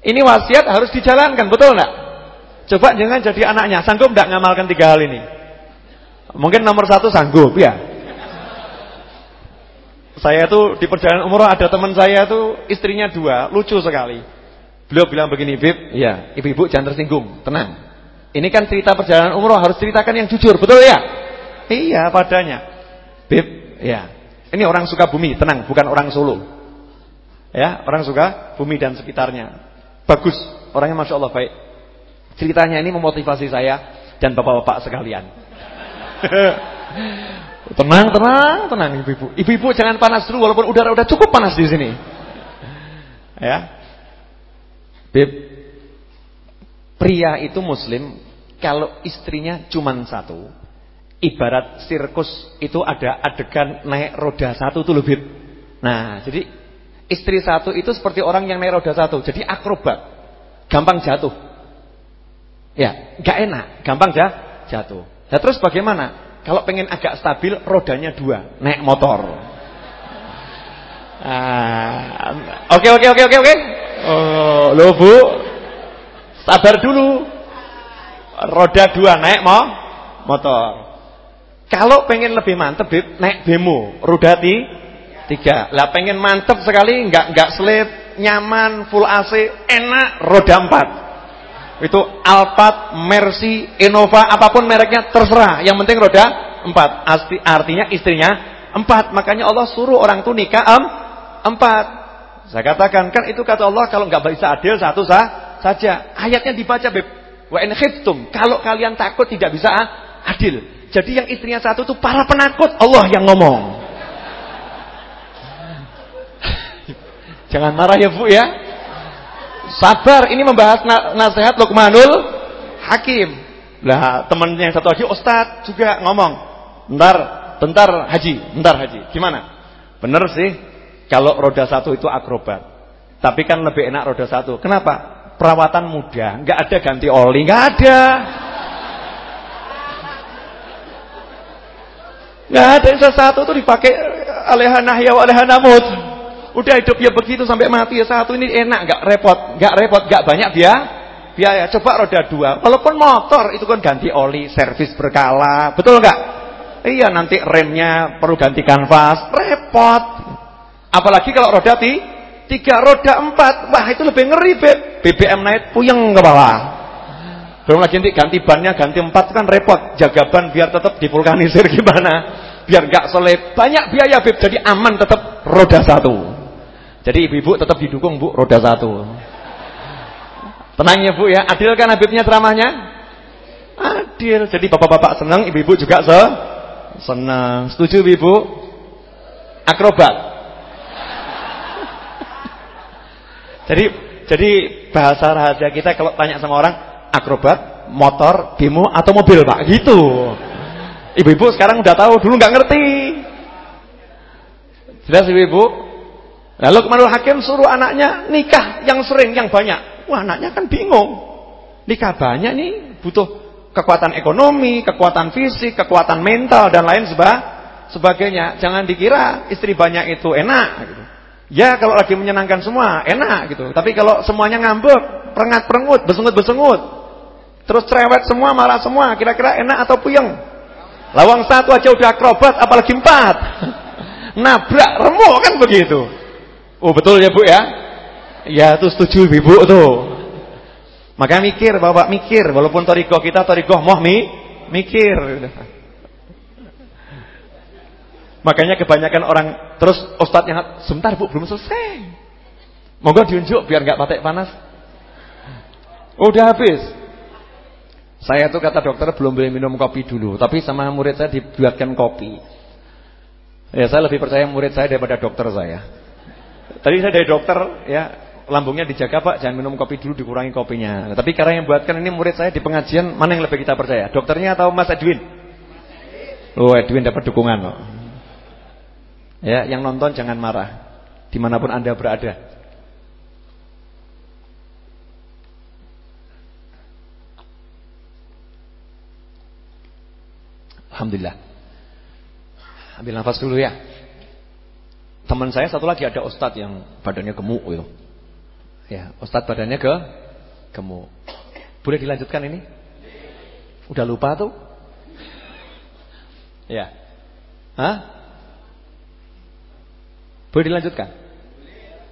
Ini wasiat harus dijalankan, betul enggak? Coba jangan jadi anaknya, sanggup enggak ngamalkan tiga hal ini? Mungkin nomor satu sanggup, ya. Saya tuh di perjalanan umroh ada teman saya tuh istrinya dua, lucu sekali. Beliau bilang begini, Bib, ya, ibu-ibu jangan tersinggung, tenang. Ini kan cerita perjalanan umroh harus ceritakan yang jujur, betul ya? Iya, padanya. Bib, ya. Ini orang suka bumi, tenang, bukan orang Solo. Ya, orang suka bumi dan sekitarnya. Bagus, orangnya masya Allah baik. Ceritanya ini memotivasi saya dan bapak-bapak sekalian. tenang, tenang, tenang ibu-ibu. Ibu-ibu jangan panas dulu walaupun udara udah cukup panas di sini. Ya. Bib, pria itu muslim kalau istrinya cuma satu, ibarat sirkus itu ada adegan naik roda satu tuh lebih. Nah, jadi istri satu itu seperti orang yang naik roda satu, jadi akrobat, gampang jatuh. Ya, nggak enak, gampang jah, jatuh. Nah terus bagaimana? Kalau pengen agak stabil, rodanya dua, naik motor. Ah, oke oke oke oke oke. Oh, lo bu, sabar dulu. Roda dua naik mau motor. Kalau pengen lebih mantep, Bib, naik bemo, roda tiga. Lah pengen mantep sekali, nggak nggak selip, nyaman, full AC, enak, roda empat. Itu Alphard, Mercy, Innova, apa pun mereknya terserah. Yang penting roda empat. Asti, artinya istrinya empat. Makanya Allah suruh orang tuh nikah em, empat. Saya katakan kan itu kata Allah kalau nggak bisa adil satu sah saja. Ayatnya dibaca, Bib. Wa in khiftum, kalau kalian takut tidak bisa adil. Jadi yang istrinya satu itu para penakut Allah yang ngomong. Jangan marah ya Bu ya. Sabar, ini membahas nasihat Luqmanul Hakim. Lah temannya yang satu lagi Ustadz juga ngomong. Bentar, bentar haji, bentar haji. Gimana? Bener sih kalau roda satu itu akrobat. Tapi kan lebih enak roda satu. Kenapa? Perawatan mudah, nggak ada ganti oli, nggak ada. Nggak ada yang satu itu dipakai alehanah ya alehanamut. Udah hidup ya begitu sampai mati ya satu ini enak, nggak repot, nggak repot, nggak banyak biaya. Biaya. Coba roda dua, walaupun motor itu kan ganti oli, servis berkala, betul nggak? Iya nanti remnya perlu ganti kanvas, repot. Apalagi kalau roda ti, tiga roda empat, wah itu lebih ngeri BBM naik puyeng ke bawah. Belum lagi nanti ganti bannya ganti empat kan repot. Jaga ban biar tetap dipulkanisir gimana? Biar nggak selip. Banyak biaya Bib. Jadi aman tetap roda satu. Jadi ibu-ibu tetap didukung Bu roda satu. Tenang ya Bu ya. Adil kan Habibnya ceramahnya? Adil. Jadi bapak-bapak senang, ibu-ibu juga se senang. Setuju Ibu? Akrobat. Jadi jadi bahasa rahasia kita kalau tanya sama orang akrobat, motor, bimo atau mobil, Pak. Gitu. Ibu-ibu sekarang udah tahu, dulu nggak ngerti. Jelas ibu-ibu? Lalu kemanul hakim suruh anaknya nikah yang sering, yang banyak. Wah, anaknya kan bingung. Nikah banyak nih butuh kekuatan ekonomi, kekuatan fisik, kekuatan mental dan lain sebagainya. Jangan dikira istri banyak itu enak gitu. Ya kalau lagi menyenangkan semua enak gitu. Tapi kalau semuanya ngambek, perengat-perengut, besengut-besengut, terus cerewet semua, marah semua, kira-kira enak atau puyeng? Lawang satu aja udah akrobat, apalagi empat. Nabrak remuk kan begitu. Oh betul ya Bu ya? Ya tuh setuju Ibu tuh. Maka mikir, Bapak mikir, walaupun toriko kita toriko moh mi, mikir. Makanya kebanyakan orang terus ustadznya sebentar Bu belum selesai. Moga diunjuk biar nggak patek panas. Udah habis. Saya tuh kata dokter belum boleh minum kopi dulu, tapi sama murid saya dibuatkan kopi. Ya saya lebih percaya murid saya daripada dokter saya. Tadi saya dari dokter ya lambungnya dijaga Pak, jangan minum kopi dulu dikurangi kopinya. Nah, tapi karena yang buatkan ini murid saya di pengajian mana yang lebih kita percaya? Dokternya atau Mas Edwin? Oh Edwin dapat dukungan loh. Ya, yang nonton jangan marah. Di mana pun Anda berada. Alhamdulillah. Ambil nafas dulu ya. Teman saya satu lagi ada ustadz yang badannya gemuk gitu. Ya, ustadz badannya ke gemuk. Boleh dilanjutkan ini? Udah lupa tuh? Ya. Hah? Boleh dilanjutkan?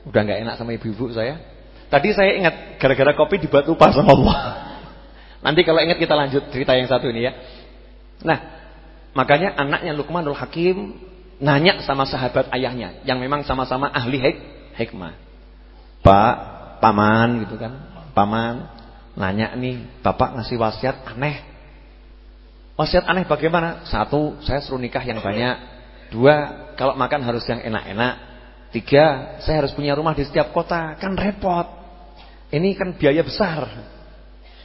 Udah nggak enak sama ibu-ibu saya. Tadi saya ingat gara-gara kopi dibuat lupa sama Allah. Nanti kalau ingat kita lanjut cerita yang satu ini ya. Nah, makanya anaknya Luqmanul Hakim nanya sama sahabat ayahnya yang memang sama-sama ahli hik hikmah. Pak, paman gitu kan. Paman nanya nih, Bapak ngasih wasiat aneh. Wasiat aneh bagaimana? Satu, saya suruh nikah yang banyak. Dua, kalau makan harus yang enak-enak. Tiga, saya harus punya rumah di setiap kota. Kan repot. Ini kan biaya besar.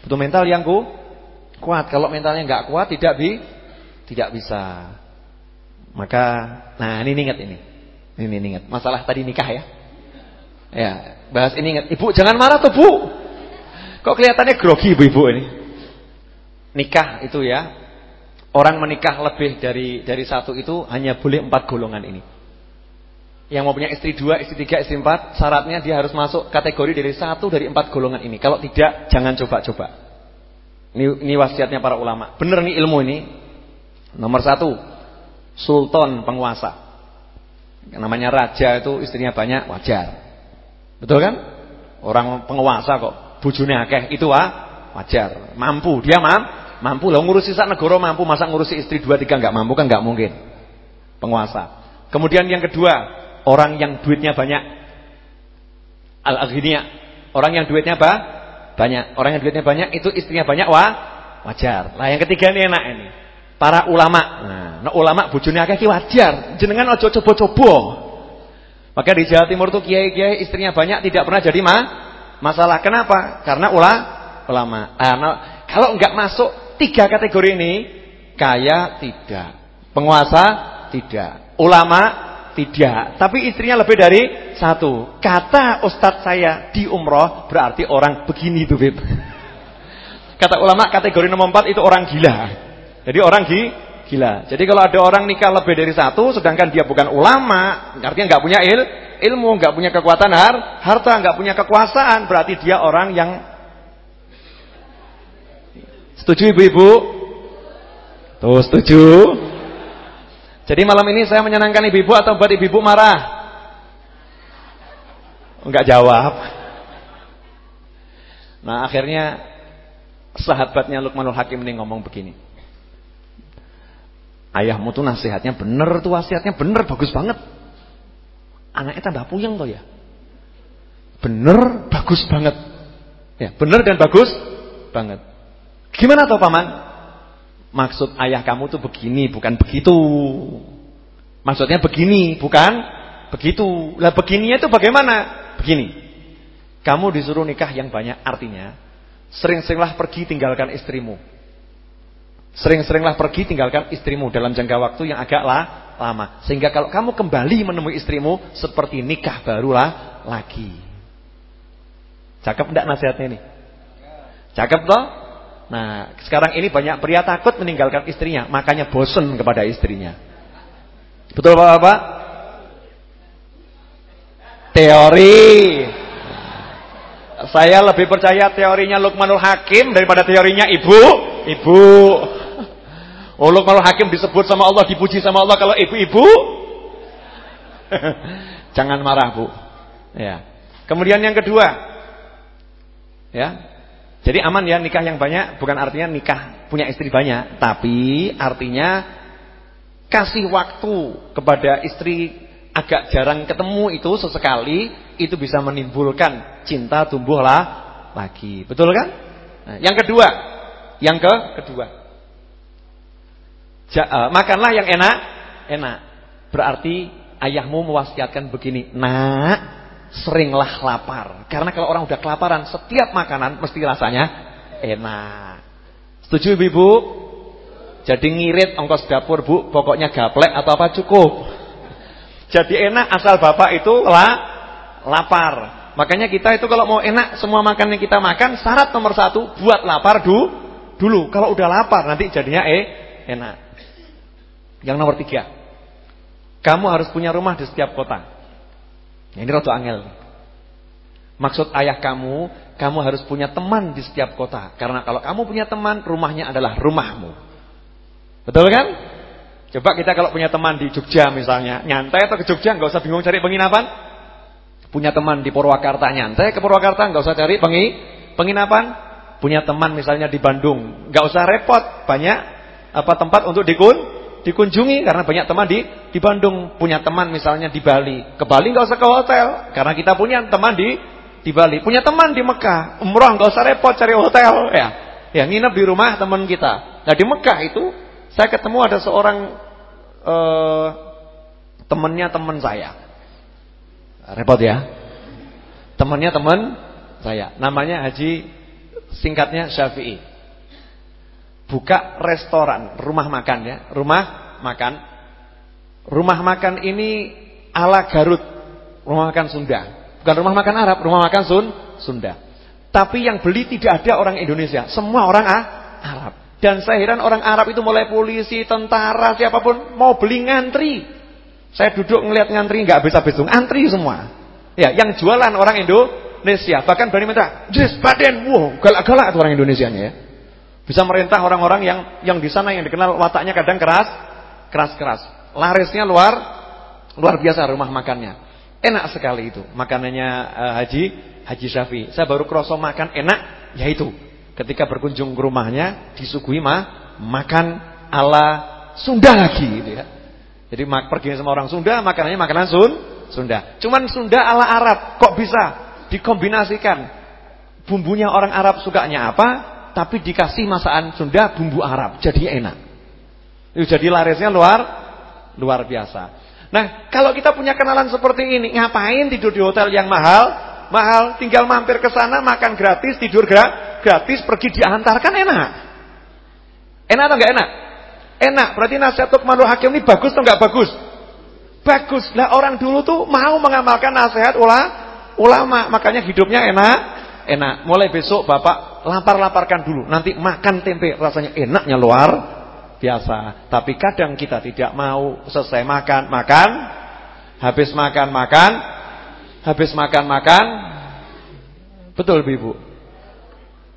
Butuh mental yang ku, kuat. Kalau mentalnya nggak kuat, tidak bi, tidak bisa. Maka, nah ini ingat ini. Ini ingat. Masalah tadi nikah ya. Ya, bahas ini ingat. Ibu jangan marah tuh bu. Kok kelihatannya grogi ibu-ibu ini. Nikah itu ya. Orang menikah lebih dari dari satu itu hanya boleh empat golongan ini. Yang mau punya istri dua, istri tiga, istri empat Syaratnya dia harus masuk kategori dari satu dari empat golongan ini. Kalau tidak, jangan coba-coba. Ini, ini wasiatnya para ulama. Bener nih ilmu ini. Nomor satu Sultan penguasa. Namanya raja itu istrinya banyak, wajar. Betul kan? Orang penguasa kok Bujune akeh, itu ah, wajar. Mampu, dia mam, mampu Lah ngurusi sak negara mampu, masa ngurusi istri dua, tiga nggak mampu kan nggak mungkin. Penguasa. Kemudian yang kedua Orang yang duitnya banyak. Al-aghniya. Orang yang duitnya apa? Banyak. Orang yang duitnya banyak itu istrinya banyak wah wajar. Lah yang ketiga ini enak ini. Para ulama. Nah, ulama bojone akeh ki wajar. Jenengan aja coba-coba. Maka di Jawa Timur tuh kiai-kiai istrinya banyak tidak pernah jadi ma masalah. Kenapa? Karena ula ulama. Ah, nah, kalau enggak masuk tiga kategori ini, kaya tidak, penguasa tidak, ulama tidak, tapi istrinya lebih dari satu. Kata ustadz saya di umroh berarti orang begini tuh Bib. Kata ulama kategori nomor empat itu orang gila. Jadi orang gi, gila. Jadi kalau ada orang nikah lebih dari satu, sedangkan dia bukan ulama, artinya nggak punya il, ilmu, nggak punya kekuatan har, harta, nggak punya kekuasaan, berarti dia orang yang setuju ibu-ibu? Tuh setuju. Jadi malam ini saya menyenangkan ibu-ibu atau buat ibu-ibu marah? Enggak jawab. Nah akhirnya sahabatnya Luqmanul Hakim ini ngomong begini. Ayahmu tuh nasihatnya bener tuh wasiatnya bener bagus banget. Anaknya tambah puyeng tuh ya. Bener bagus banget. Ya, bener dan bagus banget. Gimana tuh paman? Maksud ayah kamu tuh begini, bukan begitu. Maksudnya begini, bukan begitu. Lah begininya itu bagaimana? Begini. Kamu disuruh nikah yang banyak artinya sering-seringlah pergi tinggalkan istrimu. Sering-seringlah pergi tinggalkan istrimu dalam jangka waktu yang agak lah, lama. Sehingga kalau kamu kembali menemui istrimu seperti nikah barulah lagi. Cakep enggak nasihatnya ini? Cakep toh? Nah, sekarang ini banyak pria takut meninggalkan istrinya, makanya bosan kepada istrinya. Betul Bapak-bapak? teori. Saya lebih percaya teorinya Lukmanul Hakim daripada teorinya ibu, ibu. Oh Lukmanul Hakim disebut sama Allah, dipuji sama Allah kalau ibu-ibu. Jangan marah, Bu. Ya. Kemudian yang kedua. Ya. Jadi aman ya nikah yang banyak bukan artinya nikah punya istri banyak, tapi artinya kasih waktu kepada istri agak jarang ketemu itu sesekali itu bisa menimbulkan cinta tumbuhlah lagi. Betul kan? Nah, yang kedua, yang ke kedua. Ja, uh, makanlah yang enak, enak. Berarti ayahmu mewasiatkan begini, "Nak, seringlah lapar." Karena kalau orang udah kelaparan, setiap makanan mesti rasanya enak. Setuju Ibu? Jadi ngirit ongkos dapur, Bu, pokoknya gaplek atau apa cukup. Jadi enak asal Bapak itu lah lapar. Makanya kita itu kalau mau enak semua makan yang kita makan syarat nomor satu buat lapar du, dulu. Kalau udah lapar nanti jadinya eh enak. Yang nomor tiga, kamu harus punya rumah di setiap kota. Ini roto angel. Maksud ayah kamu, kamu harus punya teman di setiap kota. Karena kalau kamu punya teman, rumahnya adalah rumahmu. Betul kan? Coba kita kalau punya teman di Jogja misalnya, nyantai atau ke Jogja nggak usah bingung cari penginapan. Punya teman di Purwakarta nyantai ke Purwakarta nggak usah cari pengi penginapan. Punya teman misalnya di Bandung, nggak usah repot, banyak apa tempat untuk dikun dikunjungi karena banyak teman di di Bandung. Punya teman misalnya di Bali, ke Bali nggak usah ke hotel karena kita punya teman di di Bali. Punya teman di Mekah, umroh nggak usah repot cari hotel ya. Ya nginep di rumah teman kita. Nah di Mekah itu saya ketemu ada seorang uh, temennya teman saya. Repot ya. Temennya teman saya. Namanya Haji singkatnya Syafi'i. Buka restoran, rumah makan ya, rumah makan. Rumah makan ini ala Garut, rumah makan Sunda. Bukan rumah makan Arab, rumah makan Sun, Sunda. Tapi yang beli tidak ada orang Indonesia, semua orang ah, Arab. Dan saya heran orang Arab itu mulai polisi, tentara, siapa pun mau beli ngantri. Saya duduk ngelihat ngantri nggak habis-habis antri semua. Ya, yang jualan orang Indonesia, bahkan berani minta, "Jis, Baden." Wow, galak-galak orang Indonesianya ya. Bisa merintah orang-orang yang yang di sana yang dikenal wataknya kadang keras, keras-keras. Larisnya luar luar biasa rumah makannya. Enak sekali itu makanannya uh, Haji Haji Syafi. Saya baru kroso makan enak, yaitu ketika berkunjung ke rumahnya disuguhi mah makan ala Sunda lagi gitu ya. Jadi pergi sama orang Sunda makanannya makanan Sun Sunda. Cuman Sunda ala Arab kok bisa dikombinasikan bumbunya orang Arab sukanya apa tapi dikasih masakan Sunda bumbu Arab jadi enak. Jadi larisnya luar luar biasa. Nah, kalau kita punya kenalan seperti ini, ngapain tidur di hotel yang mahal? mahal, tinggal mampir ke sana makan gratis, tidur gratis, pergi diantarkan enak. Enak atau enggak enak? Enak. Berarti nasihat Luqmanul Hakim ini bagus atau enggak bagus? Bagus. Lah orang dulu tuh mau mengamalkan nasihat ulama, makanya hidupnya enak, enak. Mulai besok Bapak lapar-laparkan dulu, nanti makan tempe rasanya enaknya luar biasa. Tapi kadang kita tidak mau selesai makan, makan, habis makan, makan, Habis makan-makan Betul Ibu?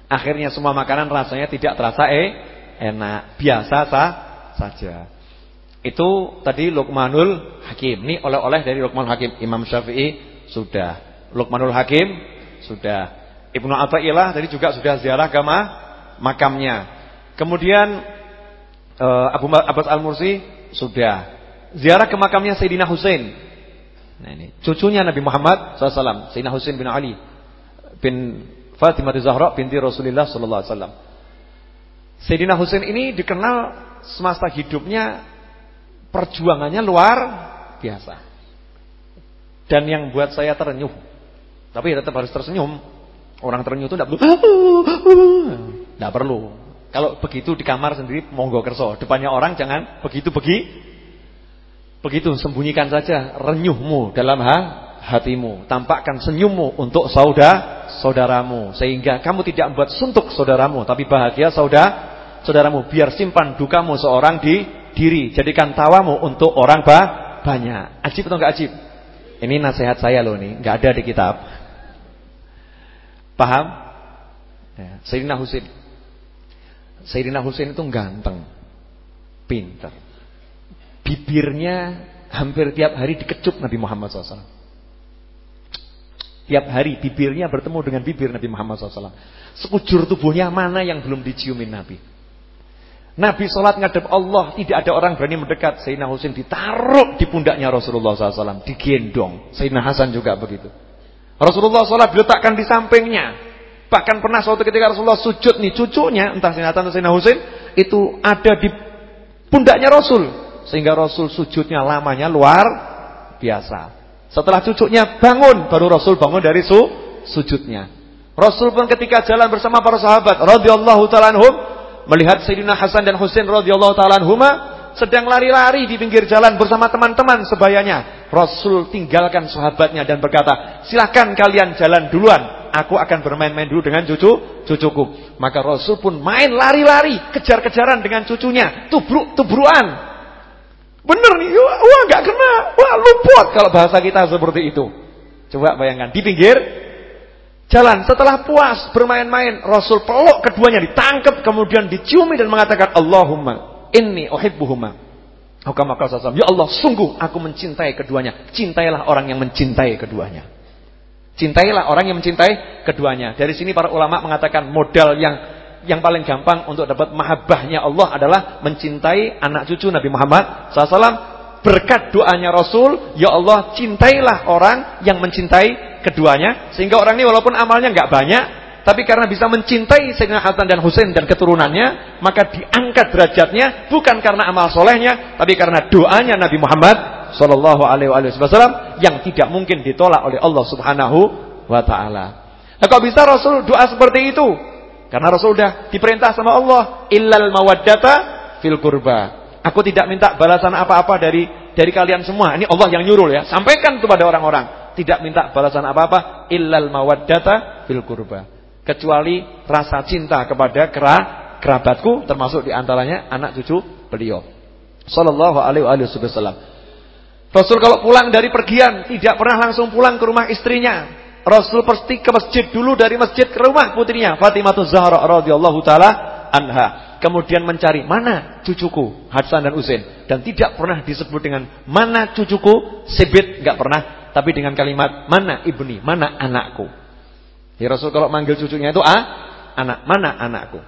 Akhirnya semua makanan rasanya tidak terasa eh enak. Biasa sah, saja. Itu tadi Luqmanul Hakim. Ini oleh-oleh dari Luqmanul Hakim. Imam Syafi'i sudah. Luqmanul Hakim sudah Ibnu Athaillah tadi juga sudah ziarah ke makamnya Kemudian uh, Abu Abbas Al-Mursi sudah Ziarah ke makamnya Sayyidina Husain Nah ini cucunya Nabi Muhammad SAW, Sayyidina Husain bin Ali bin Fatimah Zahra binti Rasulullah sallallahu alaihi wasallam. Sayyidina Husain ini dikenal semasa hidupnya perjuangannya luar biasa. Dan yang buat saya terenyuh. Tapi tetap harus tersenyum. Orang terenyuh itu tidak perlu. Tidak perlu. Kalau begitu di kamar sendiri monggo kerso. Depannya orang jangan begitu begitu Begitu sembunyikan saja renyuhmu dalam ha, hatimu, tampakkan senyummu untuk saudara saudaramu sehingga kamu tidak membuat suntuk saudaramu tapi bahagia saudara saudaramu biar simpan dukamu seorang di diri, jadikan tawamu untuk orang bah, banyak. Ajib atau enggak ajib? Ini nasihat saya loh nih, nggak ada di kitab. Paham? Ya, Sayyidina Husain. Sayyidina Husain itu ganteng, pintar. Bibirnya hampir tiap hari dikecup Nabi Muhammad SAW. Tiap hari bibirnya bertemu dengan bibir Nabi Muhammad SAW. Sekujur tubuhnya mana yang belum diciumin Nabi. Nabi sholat ngadep Allah, tidak ada orang berani mendekat. Sayyidina Husain ditaruh di pundaknya Rasulullah SAW, digendong. Sayyidina Hasan juga begitu. Rasulullah SAW diletakkan di sampingnya. Bahkan pernah suatu ketika Rasulullah sujud nih, cucunya, entah Hasan atau Sayyidina Husain, itu ada di pundaknya Rasul. Sehingga Rasul sujudnya lamanya luar biasa. Setelah cucunya bangun, baru Rasul bangun dari su sujudnya. Rasul pun ketika jalan bersama para sahabat radhiyallahu taala melihat Sayyidina Hasan dan Husain radhiyallahu taala anhuma sedang lari-lari di pinggir jalan bersama teman-teman sebayanya. Rasul tinggalkan sahabatnya dan berkata, "Silakan kalian jalan duluan. Aku akan bermain-main dulu dengan cucu cucuku." Maka Rasul pun main lari-lari, kejar-kejaran dengan cucunya, tubruk-tubruan. Bener nih, wah nggak kena, wah luput kalau bahasa kita seperti itu. Coba bayangkan di pinggir Jalan setelah puas bermain-main, Rasul peluk keduanya ditangkap kemudian diciumi dan mengatakan Allahumma inni uhibbuhuma. Hukama qasasam. Ya Allah, sungguh aku mencintai keduanya. Cintailah orang yang mencintai keduanya. Cintailah orang yang mencintai keduanya. Dari sini para ulama mengatakan modal yang yang paling gampang untuk dapat mahabbahnya Allah adalah mencintai anak cucu Nabi Muhammad SAW. Berkat doanya Rasul, ya Allah cintailah orang yang mencintai keduanya sehingga orang ini walaupun amalnya nggak banyak tapi karena bisa mencintai Sayyidina Hasan dan Husain dan keturunannya maka diangkat derajatnya bukan karena amal solehnya tapi karena doanya Nabi Muhammad Shallallahu Alaihi Wasallam yang tidak mungkin ditolak oleh Allah Subhanahu Wa Taala. Nah kok bisa Rasul doa seperti itu? Karena Rasul sudah diperintah sama Allah illal mawaddata fil kurba. Aku tidak minta balasan apa-apa dari dari kalian semua. Ini Allah yang nyuruh ya. Sampaikan kepada orang-orang tidak minta balasan apa-apa illal mawaddata fil kurba kecuali rasa cinta kepada kera, kerabatku termasuk di antaranya anak cucu beliau. Sallallahu alaihi wasallam. Rasul kalau pulang dari pergian tidak pernah langsung pulang ke rumah istrinya. Rasul pasti ke masjid dulu dari masjid ke rumah putrinya Fatimah Zahra radhiyallahu taala anha. Kemudian mencari mana cucuku Hasan dan Usain dan tidak pernah disebut dengan mana cucuku Sibit enggak pernah. Tapi dengan kalimat mana ibni, mana anakku. Ya Rasul kalau manggil cucunya itu ah, anak, mana anakku?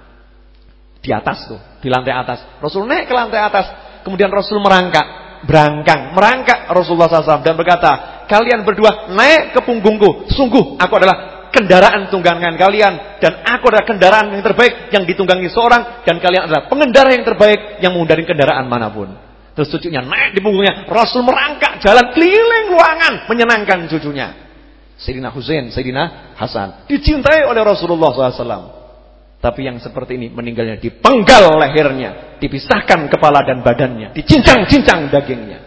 Di atas tuh, di lantai atas. Rasul naik ke lantai atas, kemudian Rasul merangkak, berangkang, merangkak Rasulullah SAW dan berkata, kalian berdua naik ke punggungku, sungguh aku adalah kendaraan tunggangan kalian dan aku adalah kendaraan yang terbaik yang ditunggangi seorang dan kalian adalah pengendara yang terbaik yang mengendarai kendaraan mana pun. Terus cucunya naik di punggungnya. Rasul merangkak jalan keliling ruangan menyenangkan cucunya. Sayyidina Husain, Sayyidina Hasan. Dicintai oleh Rasulullah SAW. Tapi yang seperti ini meninggalnya dipenggal lehernya. Dipisahkan kepala dan badannya. Dicincang-cincang dagingnya.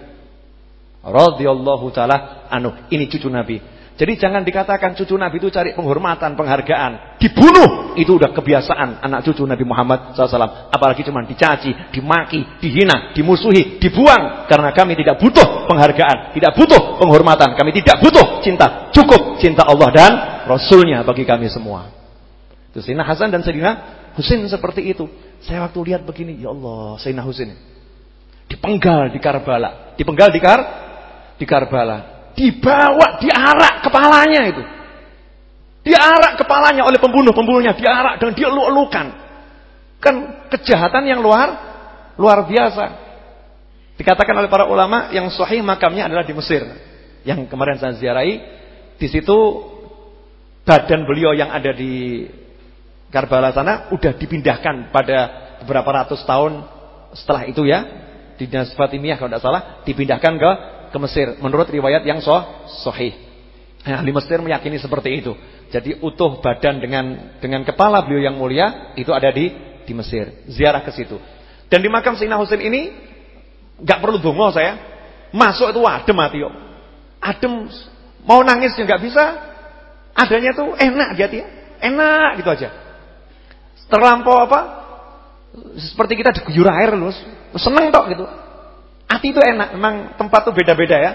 Radiyallahu ta'ala anu. Ini cucu Nabi. Jadi jangan dikatakan cucu Nabi itu cari penghormatan, penghargaan. Dibunuh, itu udah kebiasaan anak cucu Nabi Muhammad SAW. Apalagi cuma dicaci, dimaki, dihina, dimusuhi, dibuang. Karena kami tidak butuh penghargaan, tidak butuh penghormatan. Kami tidak butuh cinta. Cukup cinta Allah dan Rasulnya bagi kami semua. Itu Sayyidina Hasan dan Sayyidina Husain seperti itu. Saya waktu lihat begini, ya Allah, Sayyidina Husain. Dipenggal di Karbala. Dipenggal di Kar di Karbala dibawa, diarak kepalanya itu. Diarak kepalanya oleh pembunuh-pembunuhnya, diarak dan dia eluk-elukan. Kan kejahatan yang luar luar biasa. Dikatakan oleh para ulama yang sahih makamnya adalah di Mesir. Yang kemarin saya ziarahi, di situ badan beliau yang ada di Karbala sana udah dipindahkan pada beberapa ratus tahun setelah itu ya di Dinas Fatimiyah kalau tidak salah dipindahkan ke ke Mesir menurut riwayat yang soh, sahih. Nah, ahli Mesir meyakini seperti itu. Jadi utuh badan dengan dengan kepala beliau yang mulia itu ada di di Mesir. Ziarah ke situ. Dan di makam Sayyidina Husain ini nggak perlu dongo saya. Masuk itu adem hati yo. Adem mau nangis juga nggak bisa. Adanya tuh enak di hati. Enak gitu aja. Terlampau apa? Seperti kita diguyur air loh. Seneng tok gitu. Hati itu enak, memang tempat tuh beda-beda ya.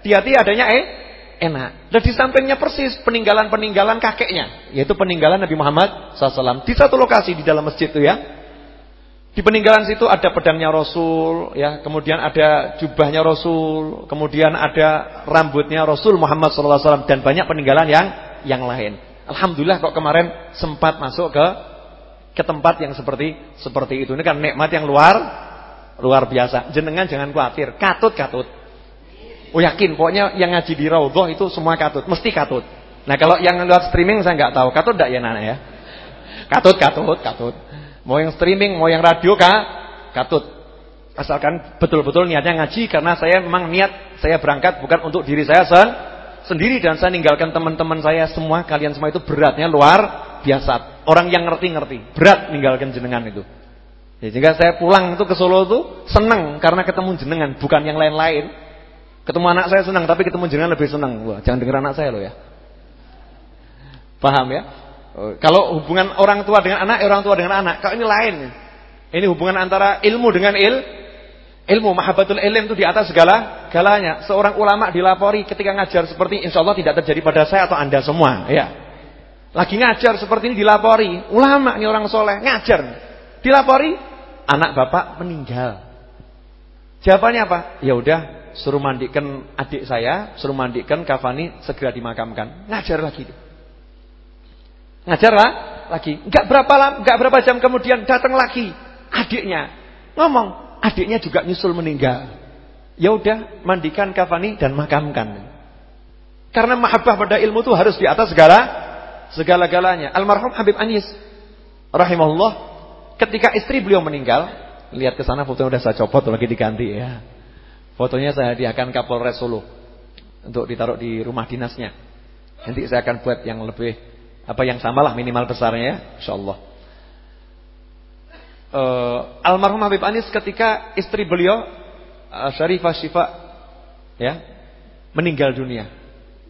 Di hati adanya eh enak. Dan di sampingnya persis peninggalan-peninggalan kakeknya, yaitu peninggalan Nabi Muhammad SAW di satu lokasi di dalam masjid itu ya. Di peninggalan situ ada pedangnya Rasul, ya, kemudian ada jubahnya Rasul, kemudian ada rambutnya Rasul Muhammad SAW dan banyak peninggalan yang yang lain. Alhamdulillah kok kemarin sempat masuk ke ke tempat yang seperti seperti itu. Ini kan nikmat yang luar luar biasa. Jenengan jangan khawatir, katut-katut. Oh yakin, pokoknya yang ngaji di Raudhah itu semua katut, mesti katut. Nah kalau yang lewat streaming saya nggak tahu, katut enggak ya Nana ya? Katut, katut, katut. Mau yang streaming, mau yang radio kah? Katut. Asalkan betul-betul niatnya ngaji karena saya memang niat saya berangkat bukan untuk diri saya sen sendiri dan saya ninggalkan teman-teman saya semua kalian semua itu beratnya luar biasa. Orang yang ngerti-ngerti, berat ninggalkan jenengan itu. Ya, jika saya pulang itu ke Solo itu senang karena ketemu jenengan, bukan yang lain-lain. Ketemu anak saya senang, tapi ketemu jenengan lebih senang. Wah, jangan dengar anak saya loh ya. Paham ya? Oh, kalau hubungan orang tua dengan anak, orang tua dengan anak. Kalau ini lain. Ini hubungan antara ilmu dengan il. Ilmu mahabbatul ilm itu di atas segala galanya. Seorang ulama dilapori ketika ngajar seperti insya Allah tidak terjadi pada saya atau anda semua. Ya. Lagi ngajar seperti ini dilapori. Ulama ini orang soleh ngajar. Dilapori anak bapak meninggal. Jawabannya apa? Ya udah suruh mandikan adik saya, suruh mandikan kafani segera dimakamkan. Ngajar lagi. Ngajar lah, lagi. Enggak berapa lama, enggak berapa jam kemudian datang lagi adiknya. Ngomong, adiknya juga nyusul meninggal. Ya udah, mandikan kafani dan makamkan. Karena mahabbah pada ilmu itu harus di atas segala segala-galanya. Almarhum Habib Anis rahimahullah ketika istri beliau meninggal, lihat ke sana fotonya udah saya copot lagi diganti ya. Fotonya saya hadiahkan Kapolres Solo untuk ditaruh di rumah dinasnya. Nanti saya akan buat yang lebih apa yang samalah minimal besarnya ya, insyaallah. Uh, almarhum Habib Anis ketika istri beliau uh, Syarifah Syifa ya, meninggal dunia.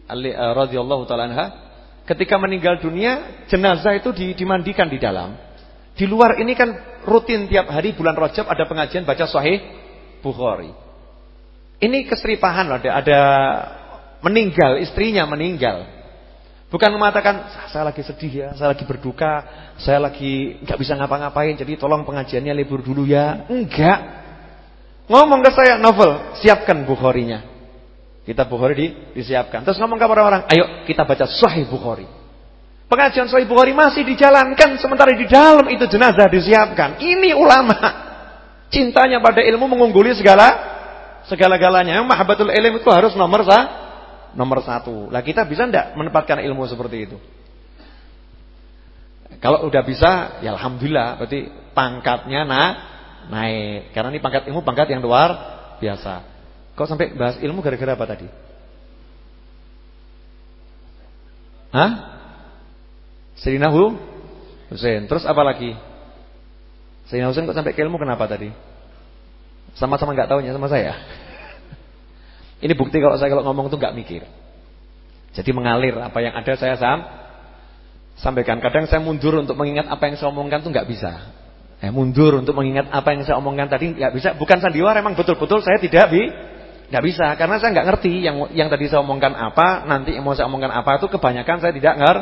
Ali uh, radhiyallahu taala ketika meninggal dunia, jenazah itu dimandikan di dalam. Di luar ini kan rutin tiap hari bulan Rajab ada pengajian baca Sahih Bukhari. Ini keseripahan ada, ada meninggal, istrinya meninggal. Bukan mengatakan saya lagi sedih ya, saya lagi berduka, saya lagi nggak bisa ngapa-ngapain, jadi tolong pengajiannya libur dulu ya. Enggak. Ngomong ke saya, novel, siapkan Bukharinya. Kita Bukhari di, disiapkan. Terus ngomong kepada orang, ayo kita baca Sahih Bukhari. Pengajian Sahih Bukhari masih dijalankan sementara di dalam itu jenazah disiapkan. Ini ulama. Cintanya pada ilmu mengungguli segala segala-galanya. Mahabbatul ilm itu harus nomor satu nomor satu. Lah kita bisa enggak menempatkan ilmu seperti itu? Kalau udah bisa, ya alhamdulillah, berarti pangkatnya nah, naik. Karena ini pangkat ilmu pangkat yang luar biasa. Kok sampai bahas ilmu gara-gara apa tadi? Hah? Sayyidina Husain. Terus apa lagi? Sayyidina Husain kok sampai ke ilmu kenapa tadi? Sama-sama enggak tahunya sama saya. Ini bukti kalau saya kalau ngomong tuh nggak mikir. Jadi mengalir apa yang ada saya sam sampaikan. Kadang saya mundur untuk mengingat apa yang saya omongkan tuh nggak bisa. Eh, mundur untuk mengingat apa yang saya omongkan tadi nggak bisa. Bukan sandiwara, memang betul-betul saya tidak bi nggak bisa karena saya nggak ngerti yang yang tadi saya omongkan apa, nanti yang mau saya omongkan apa itu kebanyakan saya tidak nger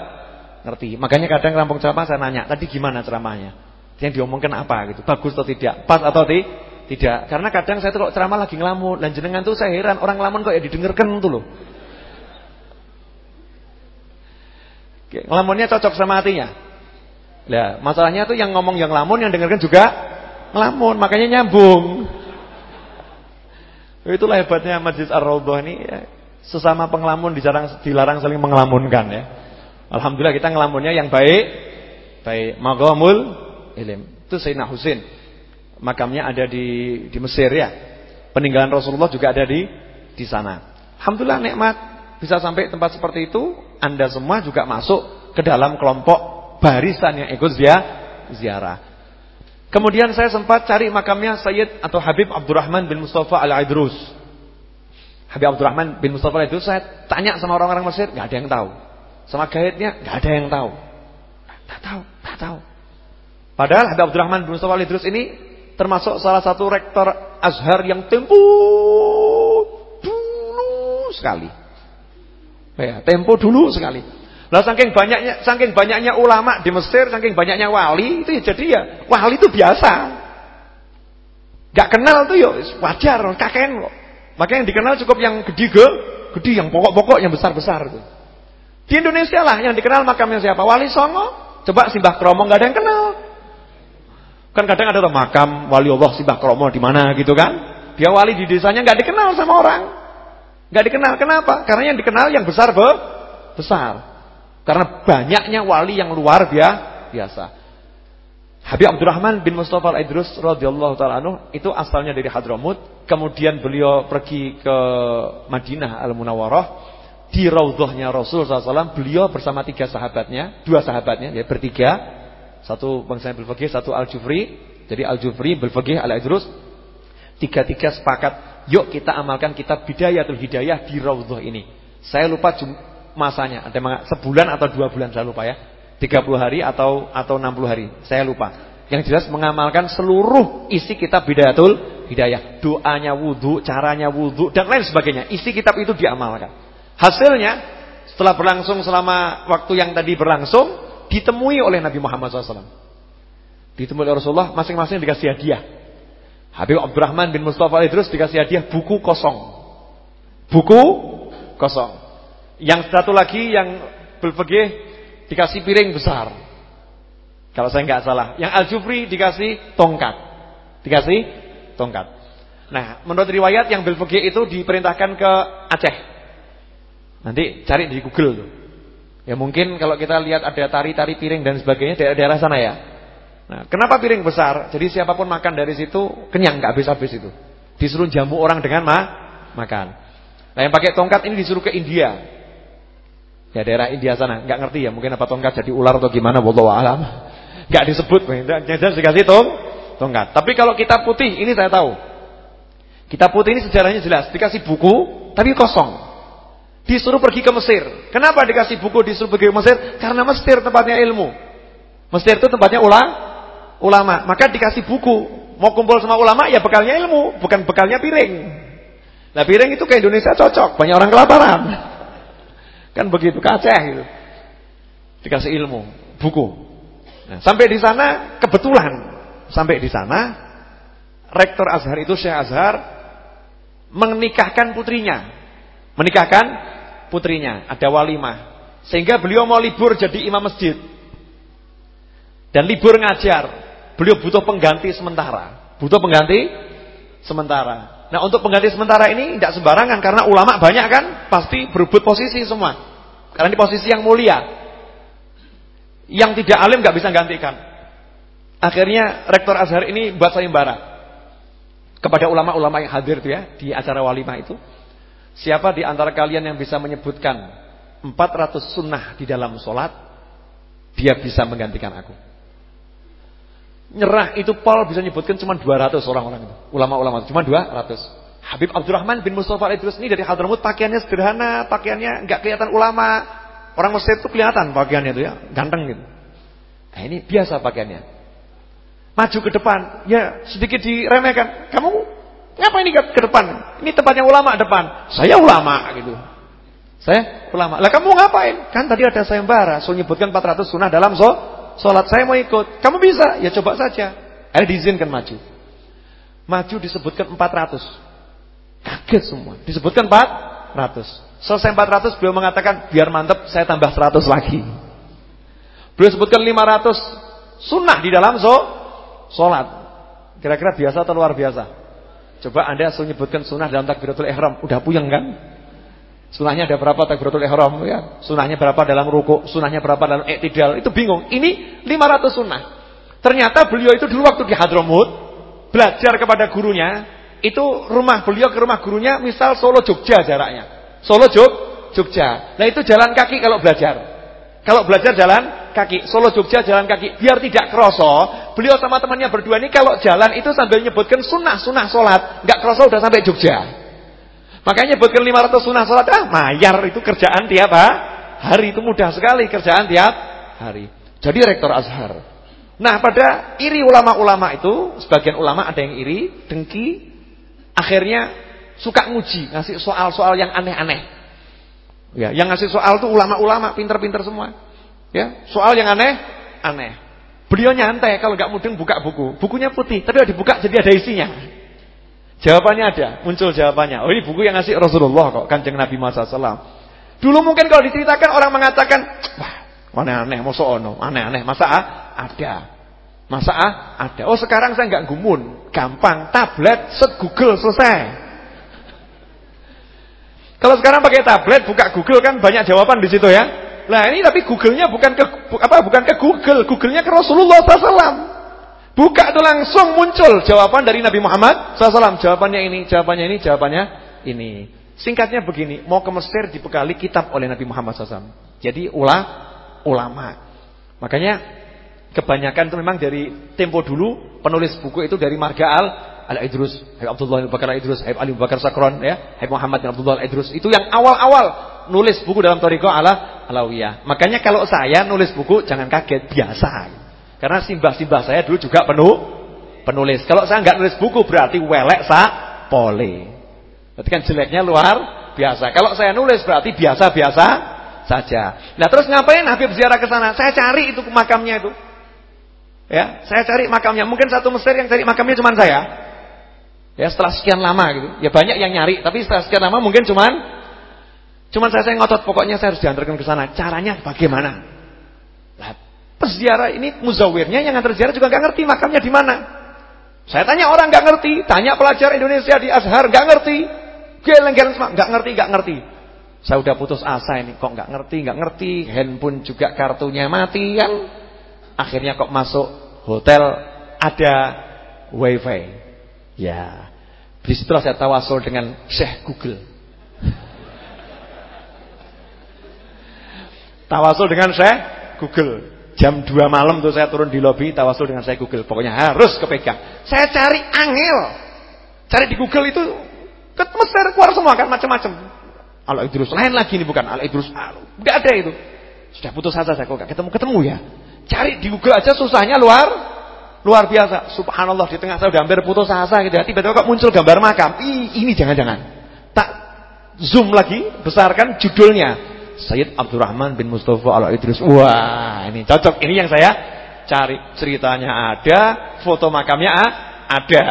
ngerti. Makanya kadang rampung ceramah saya nanya, tadi gimana ceramahnya? Yang diomongkan apa gitu? Bagus atau tidak? Pas atau tidak? Tidak, karena kadang saya tuh ceramah lagi ngelamun dan jenengan tuh saya heran orang ngelamun kok ya didengarkan tuh loh. Ngelamunnya cocok sama hatinya. Lah, masalahnya tuh yang ngomong yang ngelamun yang dengarkan juga ngelamun, makanya nyambung. Itulah hebatnya Majlis Ar-Raudhah ini ya. Sesama pengelamun dilarang dilarang saling mengelamunkan ya. Alhamdulillah kita ngelamunnya yang baik, baik maghamul ilm. Itu Sayyidina Husain makamnya ada di di Mesir ya. Peninggalan Rasulullah juga ada di di sana. Alhamdulillah nikmat bisa sampai tempat seperti itu. Anda semua juga masuk ke dalam kelompok barisan yang ikut zia, ziarah. Kemudian saya sempat cari makamnya Sayyid atau Habib Abdurrahman bin Mustafa Al-Idrus. Habib Abdurrahman bin Mustafa Al-Idrus saya tanya sama orang-orang Mesir, nggak ada yang tahu. Sama gaibnya nggak ada yang tahu. Tak tahu, tak tahu. Padahal Habib Abdurrahman bin Mustafa Al-Idrus ini termasuk salah satu rektor Azhar yang tempo dulu sekali. Ya, tempo dulu sekali. Lah saking banyaknya saking banyaknya ulama di Mesir, saking banyaknya wali itu ya jadi ya wali itu biasa. Gak kenal tuh yo ya wajar, kakek kok. Makanya yang dikenal cukup yang gede gede yang pokok-pokok yang besar-besar tuh. Di Indonesia lah yang dikenal makamnya siapa? Wali Songo. Coba Simbah Kromo nggak ada yang kenal. Kan kadang ada makam Wali Allah Simbah Kromo di mana gitu kan? Dia wali di desanya nggak dikenal sama orang. Nggak dikenal. Kenapa? Karena yang dikenal yang besar be besar. Karena banyaknya wali yang luar biasa. Habib Abdurrahman bin Mustafa Al-Idrus radhiyallahu taala itu asalnya dari Hadramut, kemudian beliau pergi ke Madinah Al-Munawwarah. Di raudhahnya Rasul SAW beliau bersama tiga sahabatnya, dua sahabatnya ya bertiga. Satu bangsa Bil satu Al-Jufri. Jadi Al-Jufri, Bil Al-Idrus. Tiga-tiga sepakat, yuk kita amalkan kitab Bidayatul Hidayah di raudhah ini. Saya lupa masanya, ada sebulan atau dua bulan saya lupa ya. 30 hari atau atau 60 hari, saya lupa. Yang jelas mengamalkan seluruh isi kitab Bidayatul Hidayah, doanya wudhu, caranya wudhu dan lain sebagainya. Isi kitab itu diamalkan. Hasilnya setelah berlangsung selama waktu yang tadi berlangsung ditemui oleh Nabi Muhammad SAW. Ditemui oleh Rasulullah masing-masing dikasih hadiah. Habib Abdurrahman bin Mustafa Idrus dikasih hadiah buku kosong. Buku kosong. Yang satu lagi yang berpegih dikasih piring besar. Kalau saya nggak salah. Yang Al-Jufri dikasih tongkat. Dikasih tongkat. Nah, menurut riwayat yang berpegih itu diperintahkan ke Aceh. Nanti cari di Google tuh. Ya mungkin kalau kita lihat ada tari-tari piring dan sebagainya daerah-daerah sana ya. Nah, kenapa piring besar? Jadi siapa pun makan dari situ kenyang nggak habis-habis itu. Disuruh jamu orang dengan ma makan. Nah, yang pakai tongkat ini disuruh ke India. Ya daerah India sana, nggak ngerti ya, mungkin apa tongkat jadi ular atau gimana, wallahu alam. Nggak disebut, jelas dikasih tong, tongkat. Tapi kalau kita putih, ini saya tahu. Kita putih ini sejarahnya jelas, dikasih buku tapi kosong. Disuruh pergi ke Mesir. Kenapa dikasih buku disuruh pergi ke Mesir? Karena Mesir tempatnya ilmu. Mesir itu tempatnya ulang, ulama. Maka dikasih buku. Mau kumpul sama ulama ya bekalnya ilmu, bukan bekalnya piring. Nah piring itu ke Indonesia cocok, banyak orang kelaparan. Kan begitu ke Aceh gitu. Dikasih ilmu, buku. Nah, sampai di sana kebetulan sampai di sana rektor Azhar itu Syekh Azhar menikahkan putrinya. Menikahkan putrinya, ada walimah. Sehingga beliau mau libur jadi imam masjid. Dan libur ngajar. Beliau butuh pengganti sementara. Butuh pengganti sementara. Nah untuk pengganti sementara ini tidak sembarangan karena ulama banyak kan pasti berebut posisi semua. Karena ini posisi yang mulia. Yang tidak alim nggak bisa gantikan. Akhirnya Rektor Azhar ini buat sayembara kepada ulama-ulama yang hadir tuh ya di acara walimah itu. Siapa di antara kalian yang bisa menyebutkan 400 sunnah di dalam sholat, dia bisa menggantikan aku. Nyerah itu Paul bisa nyebutkan cuma 200 orang-orang itu. Ulama-ulama itu cuma 200. Habib Abdurrahman bin Mustafa Idrus ini dari Hadramut pakaiannya sederhana, pakaiannya nggak kelihatan ulama. Orang Mesir itu kelihatan pakaiannya itu ya, ganteng gitu. Nah, ini biasa pakaiannya. Maju ke depan, ya sedikit diremehkan. Kamu ngapa ini ke depan? Ini tempatnya ulama depan. Saya ulama gitu. Saya ulama. Lah kamu ngapain? Kan tadi ada sayembara, so nyebutkan 400 sunnah dalam so Sholat saya mau ikut. Kamu bisa? Ya coba saja. Akhirnya diizinkan maju. Maju disebutkan 400. Kaget semua. Disebutkan 400. Selesai 400 beliau mengatakan biar mantep saya tambah 100 lagi. Beliau sebutkan 500 sunnah di dalam so, sholat. Kira-kira biasa atau luar biasa? Coba anda menyebutkan sunnah dalam takbiratul ihram. Udah puyeng kan? Sunahnya ada berapa takbiratul ihram ya? Sunahnya berapa dalam ruku, sunahnya berapa dalam iktidal. Itu bingung. Ini 500 sunnah. Ternyata beliau itu dulu waktu di Hadramut belajar kepada gurunya, itu rumah beliau ke rumah gurunya misal Solo Jogja jaraknya. Solo Jog, Jogja. Nah itu jalan kaki kalau belajar. Kalau belajar jalan kaki, Solo Jogja jalan kaki. Biar tidak kroso, beliau sama temannya berdua ini kalau jalan itu sambil nyebutkan sunnah-sunnah sholat. Nggak kroso udah sampai Jogja. Makanya buatkan 500 sunnah salat ah mayar itu kerjaan tiap ha? hari itu mudah sekali kerjaan tiap hari. Jadi rektor Azhar. Nah, pada iri ulama-ulama itu, sebagian ulama ada yang iri, dengki, akhirnya suka nguji, ngasih soal-soal yang aneh-aneh. Ya, yang ngasih soal tuh ulama-ulama pinter-pinter semua. Ya, soal yang aneh, aneh. Beliau nyantai kalau nggak mudeng buka buku. Bukunya putih, tapi kalau dibuka jadi ada isinya. Jawabannya ada, muncul jawabannya. Oh ini buku yang ngasih Rasulullah kok, Kanjeng Nabi Muhammad SAW. Dulu mungkin kalau diceritakan orang mengatakan, wah, aneh-aneh, masa ono, aneh-aneh, masa ah? ada. Masa ah? ada. Oh sekarang saya nggak gumun, gampang, tablet, set Google selesai. Kalau sekarang pakai tablet, buka Google kan banyak jawaban di situ ya. Nah ini tapi Google-nya bukan ke apa? Bukan ke Google, Google-nya ke Rasulullah SAW. Buka itu langsung muncul jawaban dari Nabi Muhammad SAW. Jawabannya ini, jawabannya ini, jawabannya ini. Singkatnya begini, mau ke Mesir dibekali kitab oleh Nabi Muhammad SAW. Jadi ulah ulama. Makanya kebanyakan itu memang dari tempo dulu penulis buku itu dari marga al Al-Idrus, Habib Abdullah bin Bakar Al-Idrus, Habib Ali bin Bakar Sakron ya, Habib Muhammad bin Abdullah Al-Idrus. Itu yang awal-awal nulis buku dalam Thariqah ala Alawiyah. Makanya kalau saya nulis buku jangan kaget, biasa. Karena simbah-simbah saya dulu juga penuh penulis. Kalau saya nggak nulis buku berarti welek sa pole. Berarti kan jeleknya luar biasa. Kalau saya nulis berarti biasa-biasa saja. Nah, terus ngapain Habib ziarah ke sana? Saya cari itu makamnya itu. Ya, saya cari makamnya. Mungkin satu Mesir yang cari makamnya cuma saya. Ya setelah sekian lama gitu. Ya banyak yang nyari, tapi setelah sekian lama mungkin cuman cuman saya saya ngotot pokoknya saya harus diantarkan ke sana. Caranya bagaimana? Lah, peziarah ini muzawirnya yang antar ziarah juga nggak ngerti makamnya di mana. Saya tanya orang nggak ngerti, tanya pelajar Indonesia di Azhar nggak ngerti. Geleng-geleng semua nggak ngerti, nggak ngerti. Saya udah putus asa ini, kok nggak ngerti, nggak ngerti. Handphone juga kartunya mati kan. Akhirnya kok masuk hotel ada wifi. Ya. Di situlah saya tawasul dengan Syekh Google. tawasul dengan Syekh Google. Jam 2 malam tuh saya turun di lobi tawasul dengan Syekh Google. Pokoknya harus kepegang. Saya cari angel. Cari di Google itu ke Mesir keluar semua kan macam-macam. Al Idrus lain lagi ini bukan Al Idrus. Enggak ada itu. Sudah putus asa saya kok enggak ketemu-ketemu ya. Cari di Google aja susahnya luar Luar biasa. Subhanallah di tengah saya udah hampir putus asa gitu. Ya. Tiba-tiba kok muncul gambar makam. Ih, ini jangan-jangan. Tak zoom lagi, besarkan judulnya. Sayyid Abdurrahman bin Mustafa Al-Idris. Wah, ini cocok. Ini yang saya cari. Ceritanya ada, foto makamnya ada.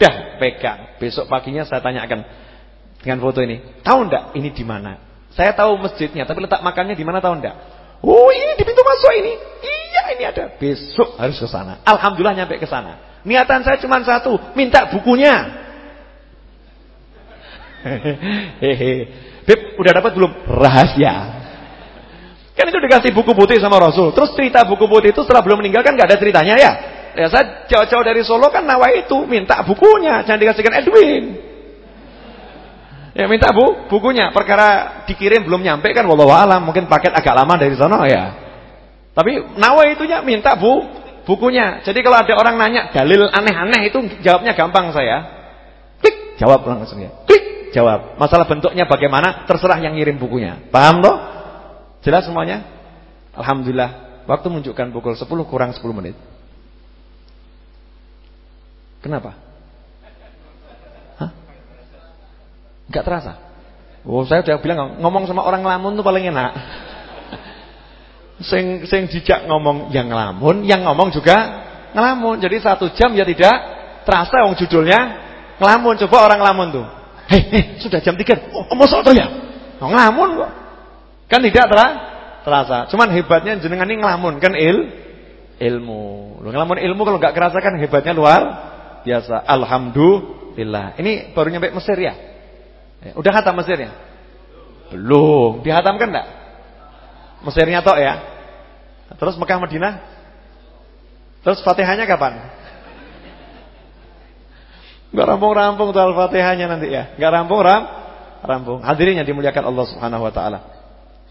Dah pegang. Besok paginya saya tanyakan dengan foto ini. Tahu ndak ini di mana? Saya tahu masjidnya, tapi letak makamnya di mana tahu ndak? Oh, ini di pintu masuk ini. Iya, ini ada. Besok harus ke sana. Alhamdulillah nyampe ke sana. Niatan saya cuma satu, minta bukunya. Hehehe. Beb, udah dapat belum? Rahasia. Kan itu dikasih buku putih sama Rasul. Terus cerita buku putih itu setelah belum meninggal kan nggak ada ceritanya ya. Ya saya jauh-jauh dari Solo kan nawa itu minta bukunya, jangan dikasihkan Edwin. Ya minta bu, bukunya. Perkara dikirim belum nyampe kan wallahu alam, mungkin paket agak lama dari sana ya. Tapi nawa itunya minta bu, bukunya. Jadi kalau ada orang nanya dalil aneh-aneh itu jawabnya gampang saya. Klik, jawab langsung ya. Klik, jawab. Masalah bentuknya bagaimana terserah yang ngirim bukunya. Paham toh? Jelas semuanya? Alhamdulillah. Waktu menunjukkan pukul 10 kurang 10 menit. Kenapa? Enggak terasa. Oh, saya udah bilang ngomong sama orang lamun tuh paling enak. Sing sing dijak ngomong yang ngelamun, yang ngomong juga ngelamun. Jadi satu jam ya tidak terasa wong judulnya ngelamun. Coba orang ngelamun tuh. Hei, hei sudah jam 3. Oh, mosok to ya? Oh, ngelamun kok. Kan tidak terasa. terasa. Cuman hebatnya jenengan ini ngelamun kan il ilmu. Loh, ngelamun ilmu kalau enggak kerasa kan hebatnya luar biasa. Alhamdulillah. Ini baru nyampe Mesir ya? Ya, udah khatam Mesirnya? Belum. Dihatamkan enggak? Mesirnya tok ya. Terus Mekah Madinah? Terus Fatihahnya kapan? Enggak rampung-rampung tuh Al-Fatihahnya nanti ya. Enggak rampung ram rampung. Hadirin yang dimuliakan Allah Subhanahu wa taala.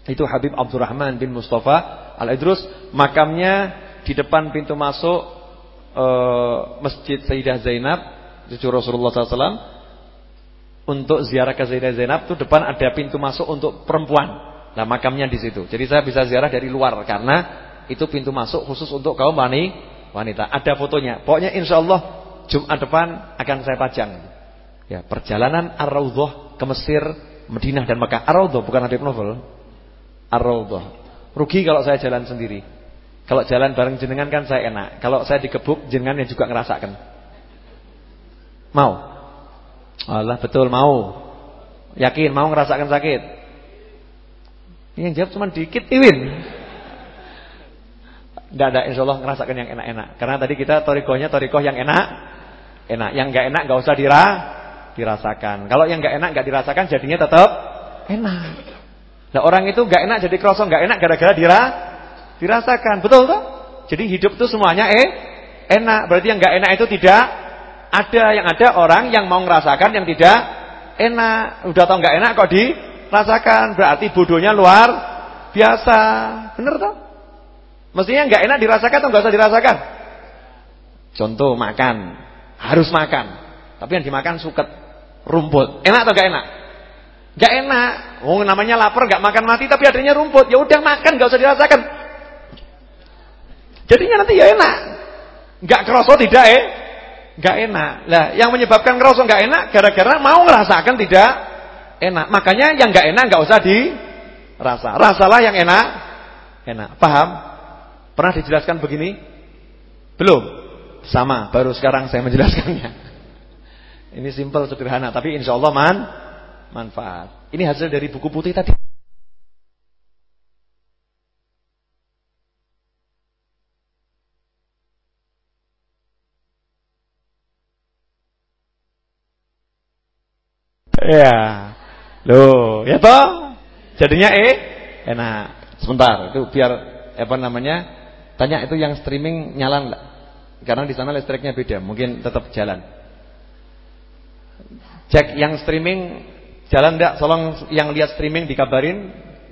Itu Habib Abdurrahman bin Mustafa Al-Idrus, makamnya di depan pintu masuk uh, Masjid Sayyidah Zainab, cucu Rasulullah SAW untuk ziarah ke Sayyidah Zainab itu depan ada pintu masuk untuk perempuan. Nah, makamnya di situ. Jadi saya bisa ziarah dari luar karena itu pintu masuk khusus untuk kaum wanita. Ada fotonya. Pokoknya insya Allah Jumat depan akan saya pajang. Ya, perjalanan Ar-Raudhah ke Mesir Madinah dan Mekah. Ar-Raudhah bukan hadis novel. Ar-Raudhah. Rugi kalau saya jalan sendiri. Kalau jalan bareng jenengan kan saya enak. Kalau saya digebuk jenengan yang juga ngerasakan. Mau? Allah betul mau. Yakin mau ngerasakan sakit? Yang jawab cuma dikit, Iwin. Tidak ada insya Allah ngerasakan yang enak-enak. Karena tadi kita torikohnya torikoh yang enak, enak. Yang nggak enak nggak usah dira, dirasakan. Kalau yang nggak enak nggak dirasakan jadinya tetap enak. Nah orang itu nggak enak jadi krosong nggak enak gara-gara dira, dirasakan. Betul tuh? Jadi hidup itu semuanya eh enak. Berarti yang nggak enak itu tidak ada. Yang ada orang yang mau ngerasakan yang tidak enak. Udah tau nggak enak kok dirasakan. Berarti bodohnya luar biasa. Bener tuh? Mestinya nggak enak dirasakan atau nggak usah dirasakan? Contoh makan, harus makan. Tapi yang dimakan suket, rumput. Enak atau nggak enak? Nggak enak. Oh namanya lapar nggak makan mati tapi adanya rumput. Ya udah makan nggak usah dirasakan. Jadinya nanti ya enak. Nggak keroso tidak eh? Nggak enak. Lah yang menyebabkan keroso nggak enak gara-gara mau ngerasakan tidak enak. Makanya yang nggak enak nggak usah dirasa. Rasalah yang enak. Enak. Paham? Pernah dijelaskan begini? Belum? Sama, baru sekarang saya menjelaskannya. Ini simpel sederhana, tapi insya Allah man, manfaat. Ini hasil dari buku putih tadi. Ya. Loh, ya toh? Jadinya eh enak. Sebentar, itu biar apa namanya? Tanya itu yang streaming nyala enggak? Karena di sana listriknya beda, mungkin tetap jalan. Cek yang streaming jalan enggak? Tolong yang lihat streaming dikabarin.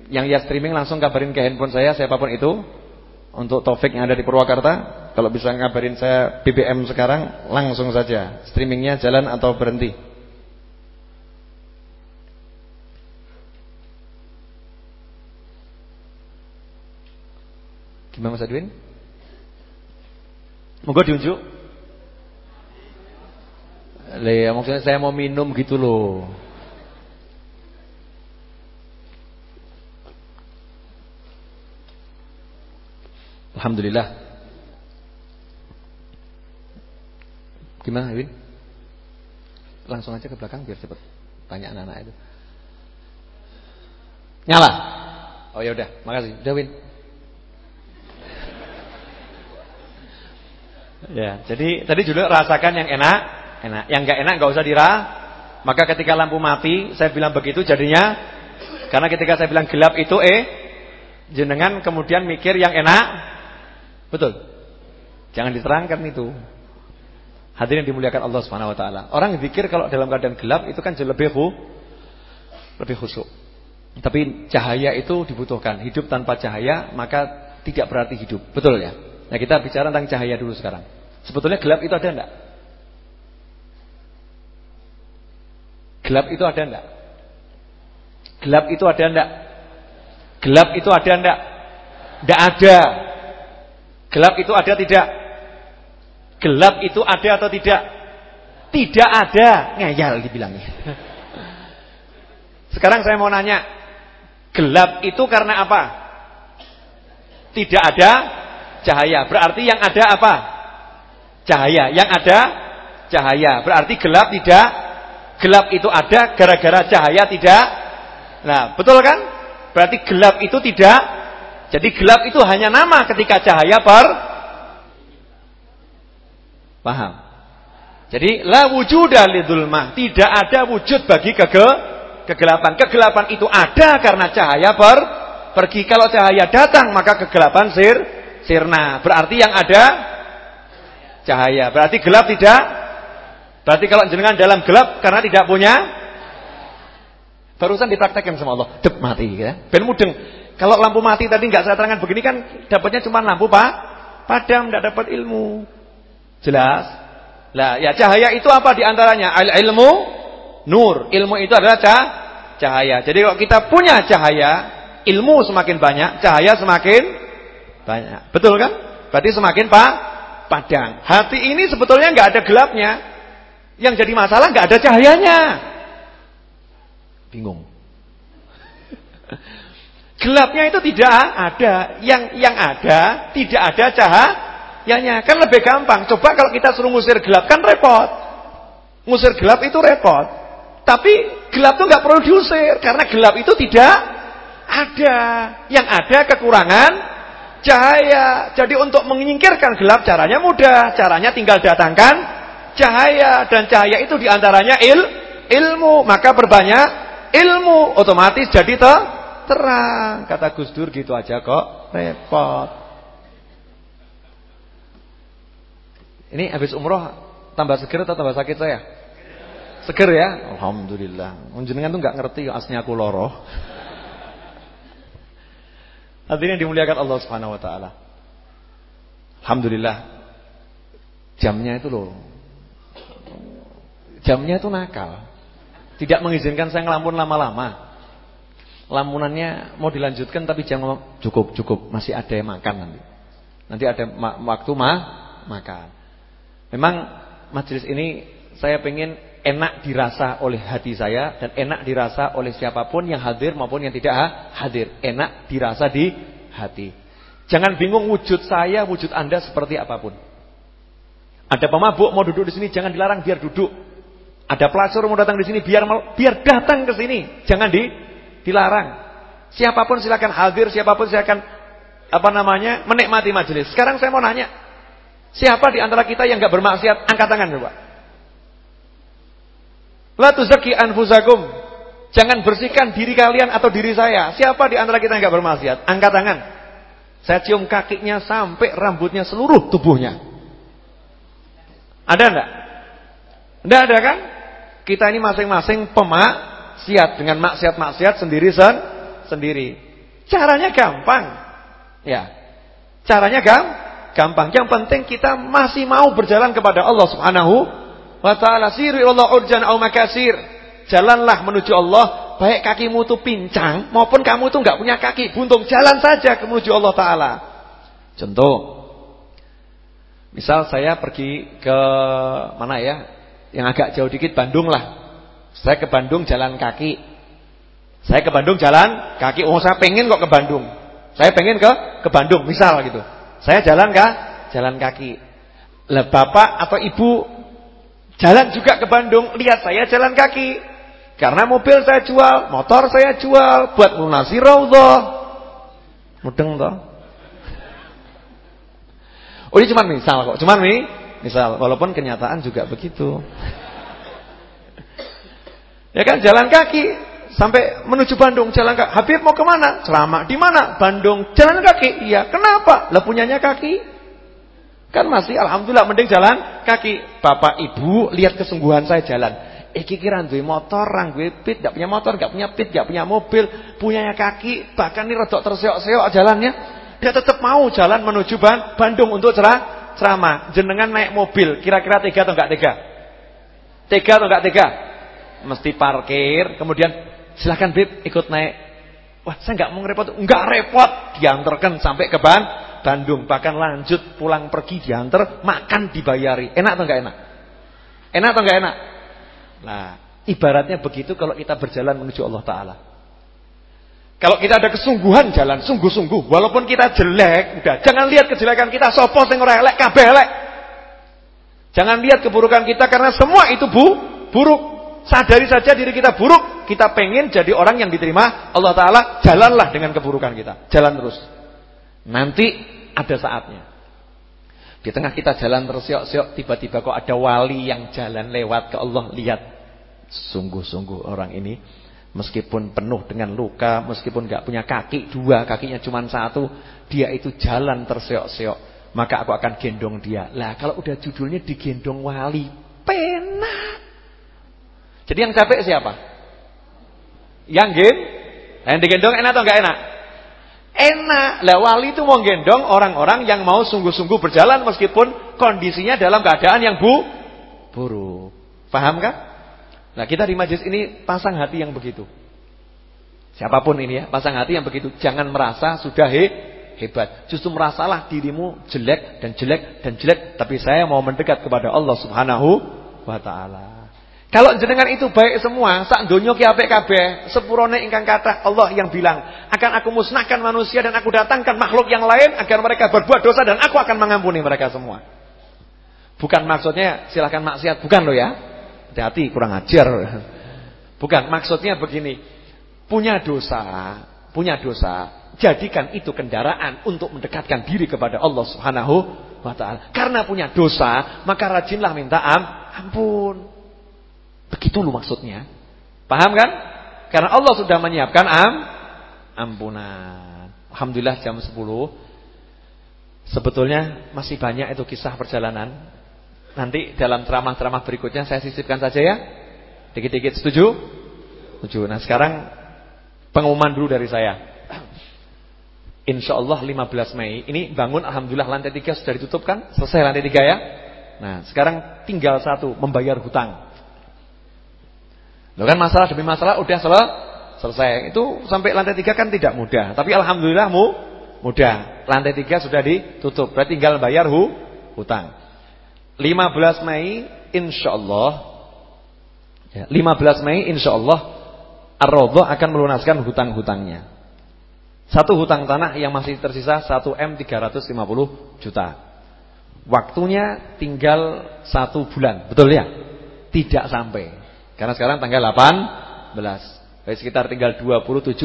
Yang lihat streaming langsung kabarin ke handphone saya siapa pun itu. Untuk Taufik yang ada di Purwakarta, kalau bisa ngabarin saya BBM sekarang langsung saja. Streamingnya jalan atau berhenti. Gimana Mas Adwin? Moga diunjuk. Le, maksudnya saya mau minum gitu loh. Alhamdulillah. Gimana, Win? Langsung aja ke belakang biar cepat tanya anak-anak itu. Nyala. Oh ya udah, makasih. Udah. Ya, jadi tadi juga rasakan yang enak, enak. Yang enggak enak enggak usah dira. Maka ketika lampu mati, saya bilang begitu jadinya karena ketika saya bilang gelap itu eh jenengan kemudian mikir yang enak. Betul. Jangan diterangkan itu. Hadirin dimuliakan Allah Subhanahu wa taala. Orang pikir kalau dalam keadaan gelap itu kan lebih hu, lebih khusyuk. Tapi cahaya itu dibutuhkan. Hidup tanpa cahaya maka tidak berarti hidup. Betul ya? Nah kita bicara tentang cahaya dulu sekarang. Sebetulnya gelap itu ada enggak? Gelap itu ada enggak? Gelap itu ada enggak? Gelap itu ada enggak? Enggak ada. Gelap itu ada tidak? Gelap itu ada atau tidak? Tidak ada. Ngeyal dibilangnya. Sekarang saya mau nanya. Gelap itu karena apa? Tidak ada cahaya. Berarti yang ada apa? Cahaya. Yang ada cahaya. Berarti gelap tidak. Gelap itu ada gara-gara cahaya tidak. Nah, betul kan? Berarti gelap itu tidak. Jadi gelap itu hanya nama ketika cahaya per Paham? Jadi la wujuda lidzulmah, tidak ada wujud bagi kege kegelapan. Kegelapan itu ada karena cahaya per pergi. Kalau cahaya datang maka kegelapan sir sirna. Berarti yang ada cahaya. Berarti gelap tidak? Berarti kalau jenengan dalam gelap karena tidak punya barusan dipraktekkan sama Allah, dep mati ya. Ben mudeng. Kalau lampu mati tadi nggak saya terangkan begini kan dapatnya cuma lampu Pak, padam enggak dapat ilmu. Jelas? Lah, ya cahaya itu apa di antaranya? Al ilmu nur. Ilmu itu adalah cah cahaya. Jadi kalau kita punya cahaya, ilmu semakin banyak, cahaya semakin banyak. Betul kan? Berarti semakin pak padang. Hati ini sebetulnya nggak ada gelapnya. Yang jadi masalah nggak ada cahayanya. Bingung. Gelapnya itu tidak ada. Yang yang ada tidak ada cahayanya. Kan lebih gampang. Coba kalau kita suruh ngusir gelap kan repot. Ngusir gelap itu repot. Tapi gelap itu nggak perlu diusir karena gelap itu tidak ada. Yang ada kekurangan cahaya. Jadi untuk menyingkirkan gelap caranya mudah. Caranya tinggal datangkan cahaya dan cahaya itu di antaranya il ilmu. Maka berbanyak ilmu otomatis jadi toh terang. Kata Gus Dur gitu aja kok repot. Ini habis umroh tambah seger atau tambah sakit saya? Seger ya? Alhamdulillah. Menjenengan tuh nggak ngerti asnya aku loro. Hadirin dimuliakan Allah Subhanahu wa taala. Alhamdulillah. Jamnya itu loh. Jamnya itu nakal. Tidak mengizinkan saya ngelamun lama-lama lamunannya mau dilanjutkan tapi jangan cukup cukup masih ada yang makan nanti. Nanti ada waktu ma makan. Memang majelis ini saya pengen enak dirasa oleh hati saya dan enak dirasa oleh siapa pun yang hadir maupun yang tidak hadir. Enak dirasa di hati. Jangan bingung wujud saya, wujud Anda seperti apa pun. Ada pemabuk mau duduk di sini jangan dilarang biar duduk. Ada pelacur mau datang di sini biar biar datang ke sini. Jangan di Dilarang. Siapa pun silakan hadir, siapa pun silakan apa namanya? menikmati majelis. Sekarang saya mau nanya. Siapa di antara kita yang enggak bermaksiat? Angkat tangan coba. La tuzakki anfusakum. Jangan bersihkan diri kalian atau diri saya. Siapa di antara kita yang enggak bermaksiat? Angkat tangan. Saya cium kakinya sampai rambutnya seluruh tubuhnya. Ada enggak? Enggak ada kan? Kita ini masing-masing pemak maksiat dengan maksiat-maksiat sendiri sen sendiri. Caranya gampang. Ya. Caranya gam gampang. Yang penting kita masih mau berjalan kepada Allah Subhanahu wa taala. Siru Allah urjan au makasir. Jalanlah menuju Allah, baik kakimu itu pincang maupun kamu itu enggak punya kaki, buntung jalan saja menuju Allah taala. Contoh. Misal saya pergi ke mana ya? Yang agak jauh dikit Bandung lah. Saya ke Bandung jalan kaki. Saya ke Bandung jalan kaki. Oh, saya pengen kok ke Bandung. Saya pengen ke ke Bandung, misal gitu. Saya jalan kah? Jalan kaki. Lah bapak atau ibu jalan juga ke Bandung, lihat saya jalan kaki. Karena mobil saya jual, motor saya jual buat melunasi raudhah. Mudeng toh? Oh, ini cuma misal kok. Cuma nih, misal walaupun kenyataan juga begitu. Ya kan jalan kaki sampai menuju Bandung jalan kaki. Habib mau ke mana? Ceramah di mana? Bandung. Jalan kaki. Iya. Kenapa? Lah punyanya kaki. Kan masih alhamdulillah mending jalan kaki. Bapak Ibu lihat kesungguhan saya jalan. Eh kikiran duwe motor, rang duwe pit, enggak punya motor, enggak punya pit, enggak punya mobil, punyanya kaki, bahkan ini rodok terseok-seok jalannya. Dia tetap mau jalan menuju Bandung untuk cerah, ceramah. Jenengan naik mobil, kira-kira tega atau enggak tega? Tega atau enggak tega? mesti parkir, kemudian silahkan Bib ikut naik. Wah, saya nggak mau repot, nggak repot, diantarkan sampai ke Ban, Bandung, bahkan lanjut pulang pergi diantar, makan dibayari. Enak atau nggak enak? Enak atau nggak enak? Nah, ibaratnya begitu kalau kita berjalan menuju Allah taala. Kalau kita ada kesungguhan jalan, sungguh-sungguh, walaupun kita jelek, udah jangan lihat kejelekan kita, sopo sing ora elek kabeh elek. Jangan lihat keburukan kita karena semua itu bu, buruk. Sadari saja diri kita buruk, kita pengen jadi orang yang diterima Allah Ta'ala, jalanlah dengan keburukan kita. Jalan terus. Nanti ada saatnya. Di tengah kita jalan tersiok-siok, tiba-tiba kok ada wali yang jalan lewat ke Allah. Lihat, sungguh-sungguh orang ini, meskipun penuh dengan luka, meskipun gak punya kaki dua, kakinya cuma satu, dia itu jalan tersiok-siok. Maka aku akan gendong dia. Lah kalau udah judulnya digendong wali, penak. Jadi yang capek siapa? Yang gen? Yang digendong enak atau enggak enak? Enak. Lah wali itu mau gendong orang-orang yang mau sungguh-sungguh berjalan meskipun kondisinya dalam keadaan yang bu buruk. Paham kan? Nah, kita di majlis ini pasang hati yang begitu. Siapa pun ini ya, pasang hati yang begitu. Jangan merasa sudah he, hebat. Justru merasalah dirimu jelek dan jelek dan jelek, tapi saya mau mendekat kepada Allah Subhanahu wa taala. Kalau jenengan itu baik semua, sak donya ki apik kabeh, sepurone ingkang kathah Allah yang bilang, akan aku musnahkan manusia dan aku datangkan makhluk yang lain agar mereka berbuat dosa dan aku akan mengampuni mereka semua. Bukan maksudnya silahkan maksiat, bukan loh ya. Hati-hati kurang ajar. Bukan, maksudnya begini. Punya dosa, punya dosa, jadikan itu kendaraan untuk mendekatkan diri kepada Allah Subhanahu wa taala. Karena punya dosa, maka rajinlah minta am, ampun. Begitu lu maksudnya. Paham kan? Karena Allah sudah menyiapkan am ampunan. Alhamdulillah jam 10. Sebetulnya masih banyak itu kisah perjalanan. Nanti dalam ceramah-ceramah berikutnya saya sisipkan saja ya. Dikit-dikit setuju? Setuju. Nah, sekarang pengumuman dulu dari saya. Insya Allah 15 Mei ini bangun Alhamdulillah lantai 3 sudah ditutup kan? Selesai lantai 3 ya. Nah, sekarang tinggal satu membayar hutang. Loh kan masalah demi masalah udah sel selesai. Itu sampai lantai tiga kan tidak mudah. Tapi alhamdulillah mu mudah. Lantai tiga sudah ditutup. Berarti tinggal bayar hu hutang. 15 Mei insyaallah ya, 15 Mei insyaallah Ar-Raudhah akan melunaskan hutang-hutangnya. Satu hutang tanah yang masih tersisa 1 M 350 juta. Waktunya tinggal satu bulan, betul ya? Tidak sampai. Karena sekarang tanggal 18. Baik sekitar tinggal 27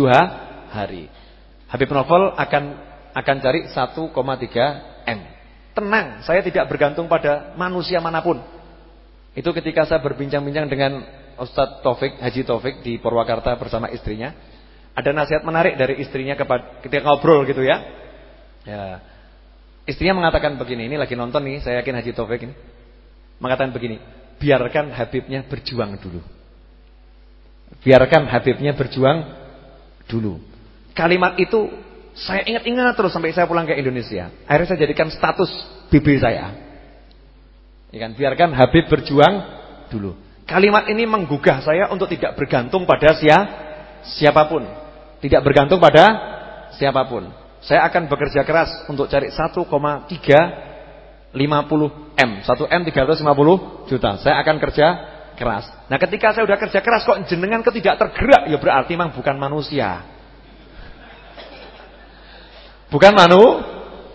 hari. Habib Novel akan akan cari 1,3 M. Tenang, saya tidak bergantung pada manusia mana pun. Itu ketika saya berbincang-bincang dengan Ustadz Taufik, Haji Taufik di Purwakarta bersama istrinya. Ada nasihat menarik dari istrinya kepada ketika ngobrol gitu ya. Ya. Istrinya mengatakan begini, ini lagi nonton nih, saya yakin Haji Taufik ini. Mengatakan begini, biarkan Habibnya berjuang dulu. Biarkan Habibnya berjuang dulu. Kalimat itu saya ingat-ingat terus sampai saya pulang ke Indonesia. Akhirnya saya jadikan status BB saya. Ya kan? Biarkan Habib berjuang dulu. Kalimat ini menggugah saya untuk tidak bergantung pada sia, siapa pun. Tidak bergantung pada siapa pun. Saya akan bekerja keras untuk cari 1,3 50 M. 1 M 350 juta. Saya akan kerja keras. Nah, ketika saya sudah kerja keras kok jenengan ketidak tergerak, ya berarti memang bukan manusia. Bukan manu,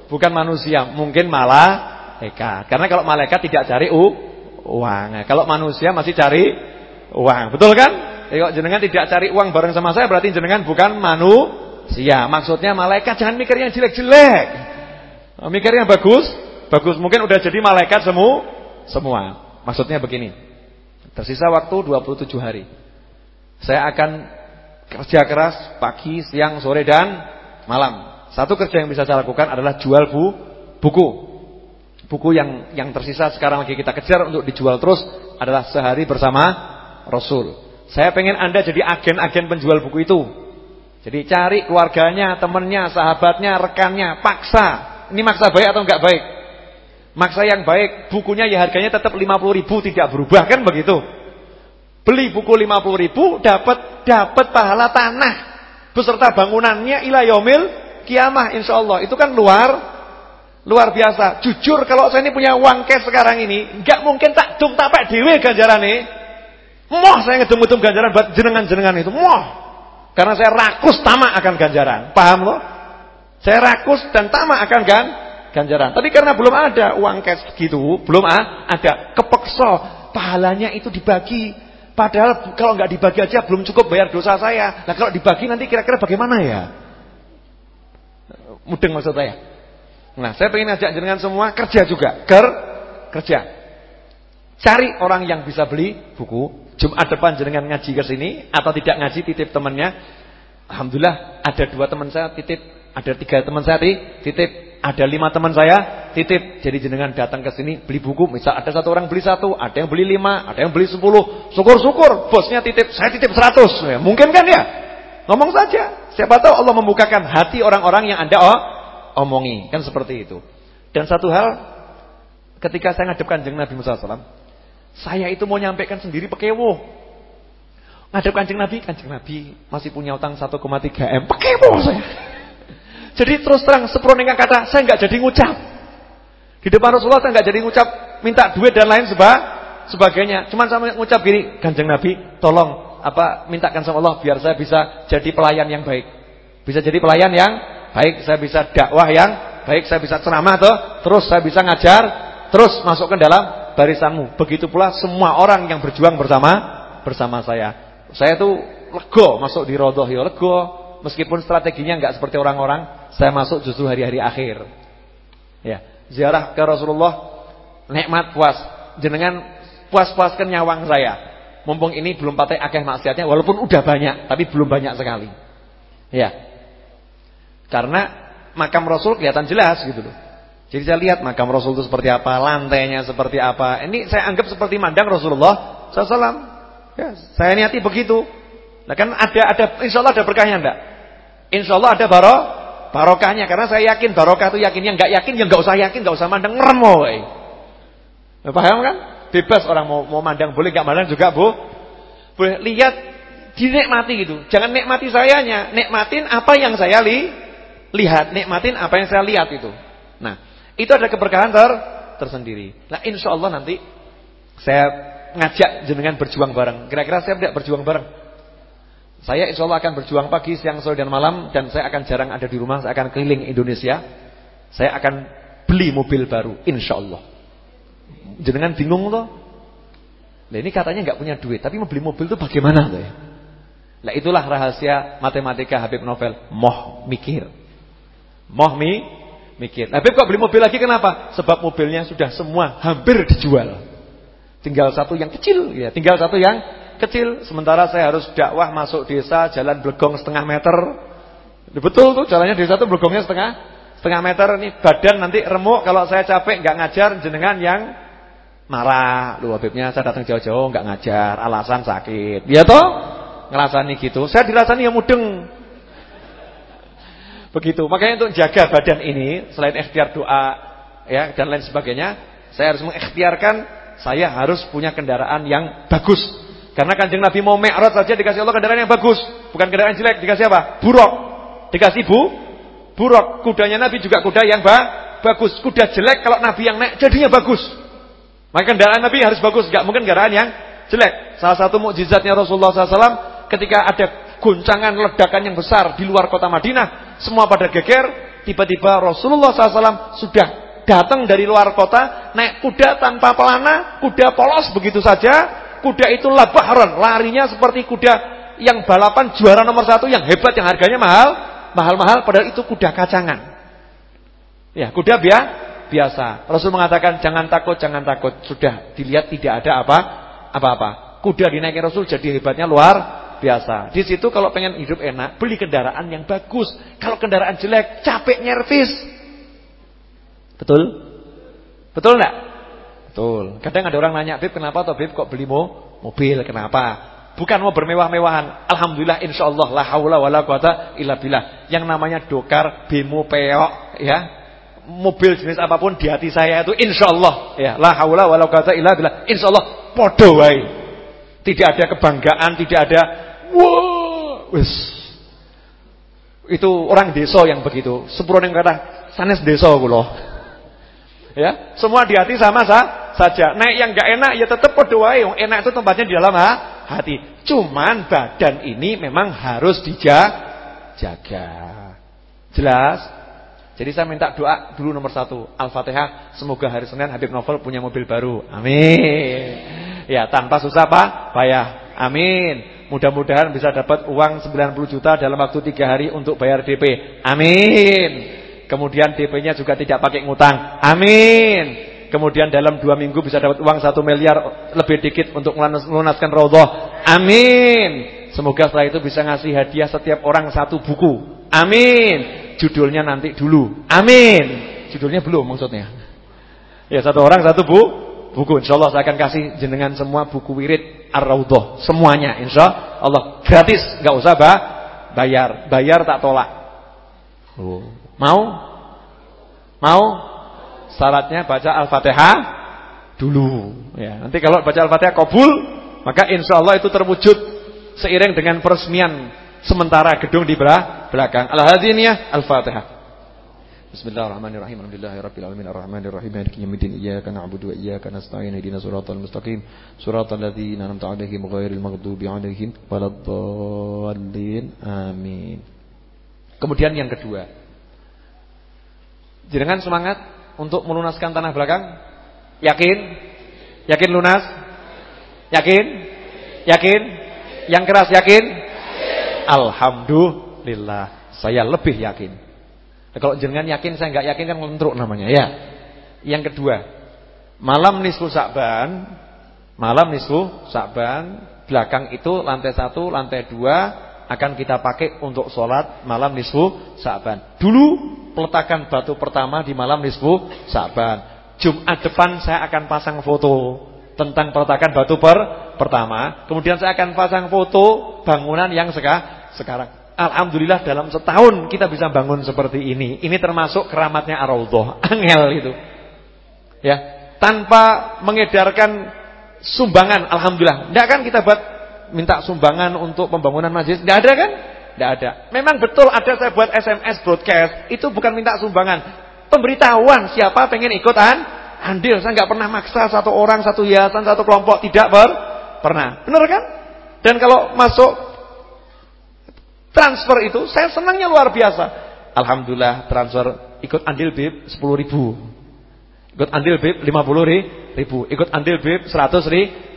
bukan manusia, mungkin malah malaikat. Karena kalau malaikat tidak cari u, uang. Kalau manusia masih cari uang. Betul kan? Ya, kok jenengan tidak cari uang bareng sama saya berarti jenengan bukan manusia. Maksudnya malaikat jangan mikir yang jelek-jelek. Mikir yang bagus, Bagus mungkin udah jadi malaikat semu semua. Maksudnya begini. Tersisa waktu 27 hari. Saya akan kerja keras pagi, siang, sore dan malam. Satu kerja yang bisa saya lakukan adalah jual bu, buku. Buku yang yang tersisa sekarang lagi kita kejar untuk dijual terus adalah sehari bersama Rasul. Saya pengen Anda jadi agen-agen penjual buku itu. Jadi cari keluarganya, temannya, sahabatnya, rekannya, paksa. Ini maksa baik atau enggak baik? Maksa yang baik, bukunya ya harganya tetap 50 ribu tidak berubah kan begitu. Beli buku 50 ribu dapat dapat pahala tanah beserta bangunannya ila yaumil kiamah insyaallah. Itu kan luar luar biasa. Jujur kalau saya ini punya uang cash sekarang ini, enggak mungkin tak dung tapek dhewe ganjarane. Moh saya ngedum-ngedum ganjaran buat jenengan-jenengan itu. Moh. Karena saya rakus tamak akan ganjaran. Paham loh? Saya rakus dan tamak akan kan ganjaran. Tapi karena belum ada uang cash gitu, belum ada kepeksa pahalanya itu dibagi. Padahal kalau nggak dibagi aja belum cukup bayar dosa saya. Nah kalau dibagi nanti kira-kira bagaimana ya? Mudeng maksud saya. Nah saya pengen ajak jenengan semua kerja juga, ker kerja. Cari orang yang bisa beli buku. Jumat depan jenengan ngaji ke sini atau tidak ngaji titip temannya. Alhamdulillah ada dua teman saya titip, ada tiga teman saya titip ada lima teman saya titip. Jadi jenengan datang ke sini beli buku. Misal ada satu orang beli satu, ada yang beli lima, ada yang beli sepuluh. Syukur-syukur bosnya titip, saya titip seratus. Ya, mungkin kan ya? Ngomong saja. Siapa tahu Allah membukakan hati orang-orang yang anda oh, omongi. Kan seperti itu. Dan satu hal, ketika saya ngadepkan kanjeng Nabi Musa SAW, saya itu mau nyampaikan sendiri pekewo. Ngadep kanjeng Nabi, kanjeng Nabi masih punya utang 1,3 M. Pekewo saya. Jadi terus terang seproningan kata saya nggak jadi ngucap. Di depan Rasulullah saya nggak jadi ngucap minta duit dan lain seba, sebagainya. Cuman sama ngucap gini, Kanjeng Nabi, tolong apa mintakan sama Allah biar saya bisa jadi pelayan yang baik. Bisa jadi pelayan yang baik, saya bisa dakwah yang baik, saya bisa ceramah tuh, terus saya bisa ngajar, terus masuk ke dalam barisanmu. Begitu pula semua orang yang berjuang bersama bersama saya. Saya tuh lego masuk di rodoh ya lego, meskipun strateginya enggak seperti orang-orang, saya masuk justru hari-hari akhir. Ya, ziarah ke Rasulullah nikmat puas. Jenengan puas-puaskan nyawang saya. Mumpung ini belum pakai akeh maksiatnya walaupun udah banyak, tapi belum banyak sekali. Ya. Karena makam Rasul kelihatan jelas gitu loh. Jadi saya lihat makam Rasul itu seperti apa, lantainya seperti apa. Ini saya anggap seperti mandang Rasulullah SAW. Ya, saya niati begitu. Nah kan ada ada insya Allah ada berkahnya enggak? Insya Allah ada baro, barokahnya karena saya yakin barokah itu yakin yang enggak yakin yang enggak usah yakin, enggak usah mandang ngeremo. Ya, paham kan? Bebas orang mau mau mandang boleh enggak mandang juga, Bu. Boleh lihat dinikmati gitu. Jangan nikmati sayanya, nikmatin apa yang saya li lihat, nikmatin apa yang saya lihat itu. Nah, itu ada keberkahan ter tersendiri. Nah, insya Allah nanti saya ngajak jenengan berjuang bareng. Kira-kira saya tidak berjuang bareng. Saya insya Allah akan berjuang pagi, siang, sore, dan malam. Dan saya akan jarang ada di rumah. Saya akan keliling Indonesia. Saya akan beli mobil baru. Insya Allah. Jenengan bingung loh. Nah ini katanya nggak punya duit. Tapi mau beli mobil itu bagaimana tuh ya? Nah itulah rahasia matematika Habib Novel. Moh mikir. Moh mi, mikir. Habib kok beli mobil lagi kenapa? Sebab mobilnya sudah semua hampir dijual. Tinggal satu yang kecil ya, tinggal satu yang kecil. Sementara saya harus dakwah masuk desa jalan blegong setengah meter. Betul tuh jalannya desa tuh blegongnya setengah setengah meter nih badan nanti remuk kalau saya capek nggak ngajar jenengan yang marah. Lu Habibnya saya datang jauh-jauh nggak ngajar, alasan sakit. Ya toh? Ngerasani gitu. Saya dirasani yang mudeng. Begitu. Makanya untuk jaga badan ini selain ikhtiar doa ya dan lain sebagainya, saya harus mengikhtiarkan saya harus punya kendaraan yang bagus. Karena Kanjeng Nabi mau Mi'raj saja dikasih Allah kendaraan yang bagus, bukan kendaraan jelek, dikasih apa? Buruk. Dikasih bu buruk. Kudanya Nabi juga kuda yang ba bagus. Kuda jelek kalau Nabi yang naik jadinya bagus. Maka kendaraan Nabi harus bagus, enggak mungkin kendaraan yang jelek. Salah satu mukjizatnya Rasulullah SAW ketika ada guncangan ledakan yang besar di luar kota Madinah, semua pada geger, tiba-tiba Rasulullah SAW sudah datang dari luar kota, naik kuda tanpa pelana, kuda polos begitu saja, kuda itu labahron, larinya seperti kuda yang balapan juara nomor satu yang hebat, yang harganya mahal, mahal-mahal, padahal itu kuda kacangan. Ya, kuda biasa biasa. Rasul mengatakan jangan takut, jangan takut. Sudah dilihat tidak ada apa apa-apa. Kuda dinaikin Rasul jadi hebatnya luar biasa. Di situ kalau pengen hidup enak, beli kendaraan yang bagus. Kalau kendaraan jelek, capek nyervis. Betul? Betul enggak? Betul. Kadang ada orang nanya, "Bib, kenapa toh Bib kok beli mo mobil? Kenapa?" Bukan mau bermewah-mewahan. Alhamdulillah insyaallah la haula wala quwata illa billah. Yang namanya dokar, bemo, peok ya. Mobil jenis apa pun di hati saya itu insyaallah ya. La haula wala quwata illa billah. Insyaallah padha wae. Tidak ada kebanggaan, tidak ada Wah, wis. Itu orang desa yang begitu. Sepurone yang kata sanes desa kula. Ya, semua di hati sama sah, saja. Naik yang enggak enak ya tetap wae. Yang enak itu tempatnya di dalam ha, hati. Cuman badan ini memang harus dijaga. Jelas? Jadi saya minta doa dulu nomor satu Al-Fatihah Semoga hari Senin Habib Novel punya mobil baru Amin Ya tanpa susah pak Payah Amin Mudah-mudahan bisa dapat uang 90 juta dalam waktu 3 hari untuk bayar DP. Amin. Kemudian DP-nya juga tidak pakai ngutang. Amin. Kemudian dalam 2 minggu bisa dapat uang 1 miliar lebih dikit untuk melunaskan raudhah. Amin. Semoga setelah itu bisa ngasih hadiah setiap orang satu buku. Amin. Judulnya nanti dulu. Amin. Judulnya belum maksudnya. Ya satu orang satu bu, buku. Insya Allah saya akan kasih jenengan semua buku wirid Ar-Raudhah, semuanya insya Allah gratis, nggak usah bah, bayar. Bayar tak tolak. Oh. Mau? Mau? Syaratnya baca Al-Fatihah dulu ya. Nanti kalau baca Al-Fatihah kabul, maka insya Allah itu terwujud seiring dengan peresmian sementara gedung di belakang. Al-Hadiniyah Al-Fatihah. Bismillahirrahmanirrahim. Alhamdulillahirabbil alamin arrahmanir rahim maliki yaumiddin iyyaka na'budu wa iyyaka nasta'in ihdinas siratal mustaqim siratal ladzina an'amta 'alaihim ghairil maghdubi 'alaihim waladdallin. Amin. Kemudian yang kedua. Jenengan semangat untuk melunaskan tanah belakang? Yakin? Yakin lunas? Yakin? Yakin? Yang keras yakin? Alhamdulillah, saya lebih yakin. Nah, kalau jenengan yakin, saya nggak yakin kan ngelentruk namanya ya. Yang kedua, malam nisfu Sa'ban, malam nisfu Sa'ban, belakang itu lantai satu, lantai dua akan kita pakai untuk sholat malam nisfu Sa'ban. Dulu peletakan batu pertama di malam nisfu Sa'ban. Jumat depan saya akan pasang foto tentang peletakan batu per pertama. Kemudian saya akan pasang foto bangunan yang seka sekarang. Alhamdulillah dalam setahun kita bisa bangun seperti ini. Ini termasuk keramatnya Ar-Raudhah. Angel itu. Ya, tanpa mengedarkan sumbangan alhamdulillah. Enggak kan kita buat minta sumbangan untuk pembangunan masjid? Enggak ada kan? Enggak ada. Memang betul ada saya buat SMS broadcast, itu bukan minta sumbangan. Pemberitahuan siapa pengen ikutan andil. Saya enggak pernah maksa satu orang, satu yayasan, satu kelompok tidak ber pernah. Benar kan? Dan kalau masuk transfer itu saya senangnya luar biasa. Alhamdulillah transfer ikut andil BIP 10 ribu. Ikut andil BIP 50 ribu. Ikut andil BIP 100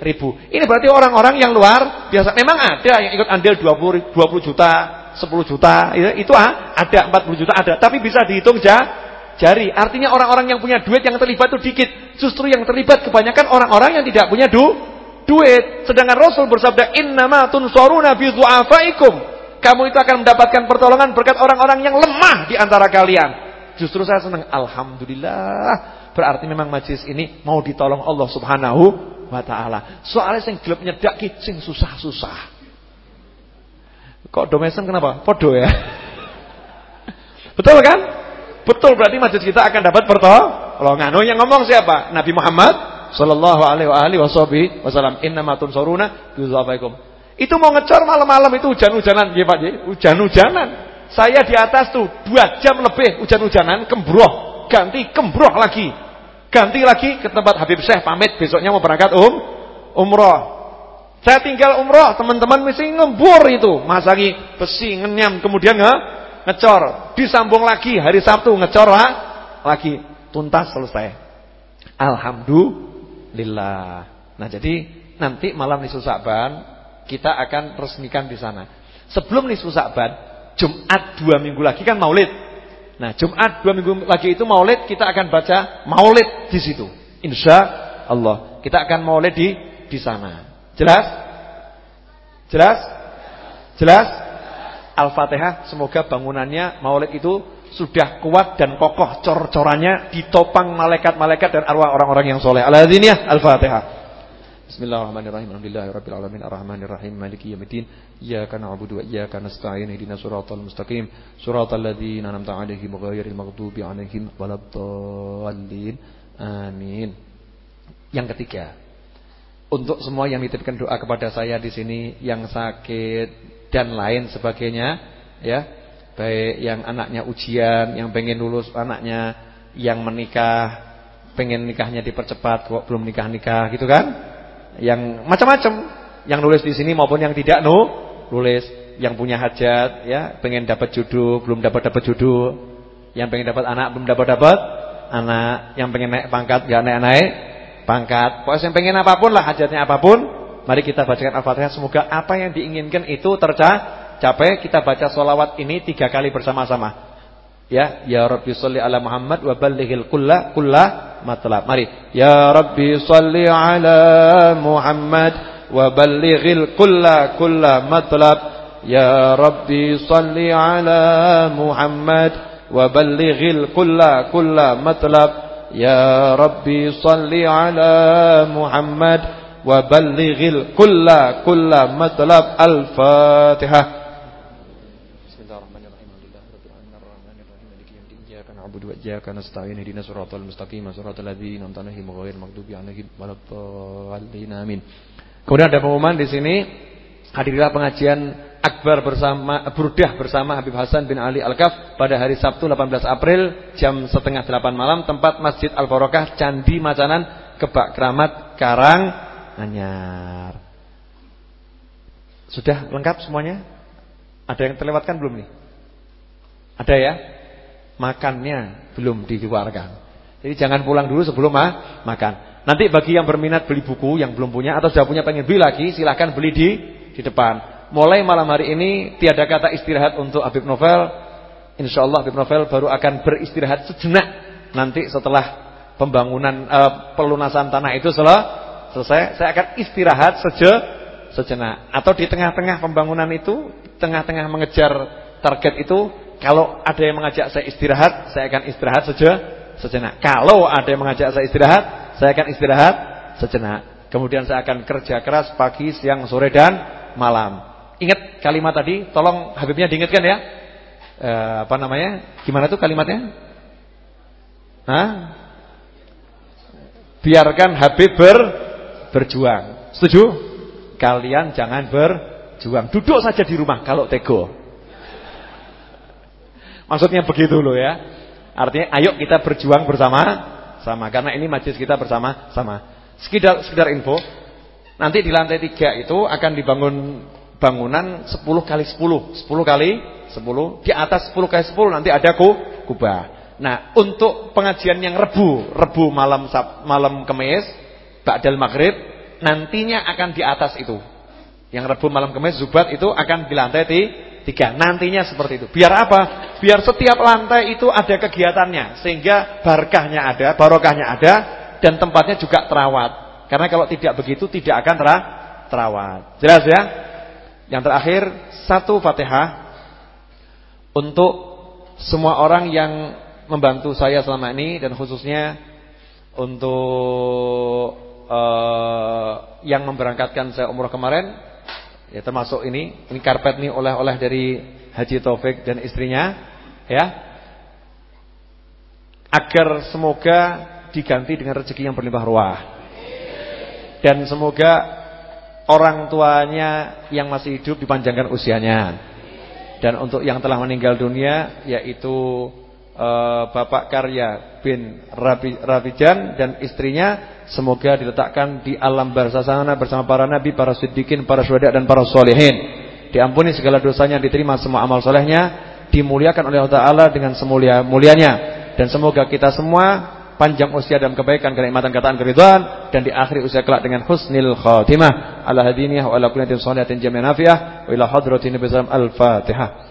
ribu. Ini berarti orang-orang yang luar biasa. Memang ada yang ikut andil 20, 20 juta, 10 juta. Itu ah, ada 40 juta ada. Tapi bisa dihitung ja, jari. Artinya orang-orang yang punya duit yang terlibat itu dikit. Justru yang terlibat kebanyakan orang-orang yang tidak punya du, duit. Sedangkan Rasul bersabda, Innama tunsaruna bi du'afaikum kamu itu akan mendapatkan pertolongan berkat orang-orang yang lemah di antara kalian. Justru saya senang. Alhamdulillah. Berarti memang majlis ini mau ditolong Allah subhanahu wa ta'ala. Soalnya yang gelap nyedak sing susah-susah. Kok domesen kenapa? Podo ya. Betul kan? Betul berarti majlis kita akan dapat pertolongan. Oh yang ngomong siapa? Nabi Muhammad sallallahu alaihi wasallam. Innama tunsuruna bi itu mau ngecor malam-malam itu hujan-hujanan, ya Pak, hujan-hujanan. Saya di atas tuh dua jam lebih hujan-hujanan, kembroh, ganti kembroh lagi. Ganti lagi ke tempat Habib Syekh pamit besoknya mau berangkat um umroh. Saya tinggal umroh, teman-teman mesti ngembur itu, masaki besi, ngenyam, kemudian nge ngecor, disambung lagi hari Sabtu ngecor lah, lagi tuntas selesai. Alhamdulillah. Nah, jadi nanti malam nisfu Sa'ban kita akan resmikan di sana. Sebelum nisfu Sa'ban, Jumat dua minggu lagi kan Maulid. Nah, Jumat dua minggu lagi itu Maulid, kita akan baca Maulid di situ. Insya Allah, kita akan Maulid di di sana. Jelas? Jelas? Jelas? Al-Fatihah, semoga bangunannya Maulid itu sudah kuat dan kokoh cor-corannya ditopang malaikat-malaikat dan arwah orang-orang yang soleh. Al-Fatihah. Bismillahirrahmanirrahim. Alhamdulillahirabbil alamin arrahmanirrahim maliki yaumiddin. Iyyaka na'budu wa iyyaka nasta'in ihdinas siratal mustaqim. Siratal ladzina an'amta 'alaihim ghairil maghdubi 'alaihim waladdallin. Amin. Yang ketiga, untuk semua yang nitipkan doa kepada saya di sini yang sakit dan lain sebagainya, ya. Baik yang anaknya ujian, yang pengen lulus anaknya, yang menikah, pengen nikahnya dipercepat kok belum nikah-nikah gitu kan? Yang macam-macam, yang nulis di sini maupun yang tidak no, nulis yang punya hajat ya, pengen dapat jodoh, belum dapat dapat jodoh, yang pengen dapat anak belum dapat dapat anak, yang pengen naik pangkat enggak naik-naik pangkat. Pokoknya yang pengen apa pun lah hajatnya apa pun, mari kita bacakan Al-Fatihah semoga apa yang diinginkan itu tercapai. Kita baca solawat ini tiga kali bersama-sama. Ya, ya Rabbi salli ala Muhammad wa ballighil kulla kulla matlab. Mari. Ya Rabbi salli ala Muhammad wa ballighil kulla kulla matlab. Ya Rabbi salli ala Muhammad wa ballighil kulla kulla matlab. Ya Rabbi salli ala Muhammad wa ballighil kulla kulla matlab. Mustaqim amin. Kemudian ada pengumuman di sini hadirilah pengajian Akbar bersama Burdah bersama Habib Hasan bin Ali Al-Kaf pada hari Sabtu 18 April jam setengah 8 malam tempat Masjid Al-Barokah Candi Macanan Kebak Keramat Karang Anyar. Sudah lengkap semuanya? Ada yang terlewatkan belum nih? Ada ya? Makannya belum dikeluarkan. Jadi jangan pulang dulu sebelum ma makan. Nanti bagi yang berminat beli buku yang belum punya atau sudah punya pengen beli lagi, silahkan beli di di depan mulai malam hari ini tiada kata istirahat untuk Habib Novel. Insya Allah Habib Novel baru akan beristirahat sejenak nanti setelah pembangunan uh, pelunasan tanah itu selesai. Saya akan istirahat seje sejenak. Atau di tengah-tengah pembangunan itu, tengah-tengah mengejar target itu, kalau ada yang mengajak saya istirahat, saya akan istirahat seje sejenak. Kalau ada yang mengajak saya istirahat, saya akan istirahat sejenak. Kemudian saya akan kerja keras pagi, siang, sore dan malam. Ingat kalimat tadi, tolong Habibnya diingatkan ya. E, apa namanya? Gimana tuh kalimatnya? Hah? Biarkan Habib ber berjuang. Setuju? Kalian jangan berjuang. Duduk saja di rumah kalau tego. Maksudnya begitu loh ya. Artinya ayo kita berjuang bersama sama karena ini majlis kita bersama sama. Sekedar sekedar info. Nanti di lantai tiga itu akan dibangun bangunan 10 kali 10 10 kali 10 Di atas 10 kali 10 nanti ada ku, kubah Nah untuk pengajian yang rebu Rebu malam malam kemis Ba'dal maghrib Nantinya akan di atas itu Yang rebu malam kemis Zubat itu akan di lantai tiga. Nantinya seperti itu. Biar apa? Biar setiap lantai itu ada kegiatannya. Sehingga barkahnya ada Barokahnya ada Dan tempatnya juga terawat. Karena kalau tidak begitu Tidak akan terawat. Jelas ya? Yang terakhir satu Fatihah untuk semua orang yang membantu saya selama ini dan khususnya untuk uh, yang memberangkatkan saya umroh kemarin ya termasuk ini ini karpet ini oleh-oleh dari Haji Taufik dan istrinya ya agar semoga diganti dengan rezeki yang berlimpah ruah dan semoga orang tuanya yang masih hidup dipanjangkan usianya. Dan untuk yang telah meninggal dunia yaitu uh, Bapak Karya bin Rabi, Rabijan dan istrinya semoga diletakkan di alam barzah sana bersama para nabi, para siddiqin, para syuhada dan para solehin. Diampuni segala dosanya, diterima semua amal solehnya, dimuliakan oleh Allah Taala dengan semulia-mulianya dan semoga kita semua panjang usia dalam kebaikan, kenikmatan, kataan, keridhaan dan di akhir usia kelak dengan husnil khatimah. Ala hadiniyah wa ala kullatin shalihatin jami'an nafi'ah wa ila al-Fatihah.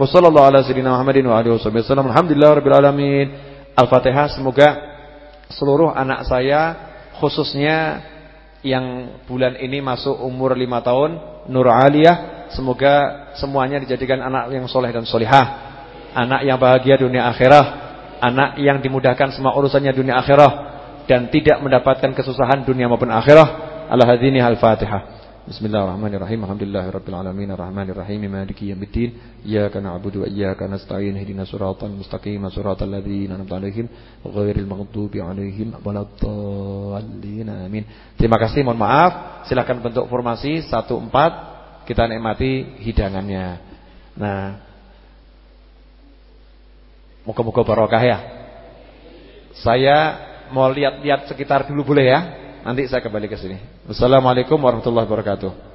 Wassallallahu ala sayyidina Muhammadin wa alihi wasallam. Alhamdulillahirabbil alamin. Al-Fatihah semoga seluruh anak saya khususnya yang bulan ini masuk umur 5 tahun Nur Aliyah semoga semuanya dijadikan anak yang soleh dan solihah. Anak yang bahagia dunia akhirah. Anak yang dimudahkan semua urusannya dunia akhirah. Dan tidak mendapatkan kesusahan dunia maupun akhirah. Al-hadini al-fatihah. Bismillahirrahmanirrahim. Alhamdulillahirabbil alamin arrahmanir rahim maliki yaumiddin. Iyyaka na'budu wa iyyaka nasta'in ihdinas siratal mustaqim siratal ladzina an'amta 'alaihim ghairil maghdubi 'alaihim waladdallin. Amin. Terima kasih, mohon maaf. Silakan bentuk formasi 14 kita nikmati hidangannya. Nah, Moga-moga barokah ya. Saya mau lihat-lihat sekitar dulu boleh ya? Nanti saya kembali ke sini. Wassalamualaikum warahmatullahi wabarakatuh.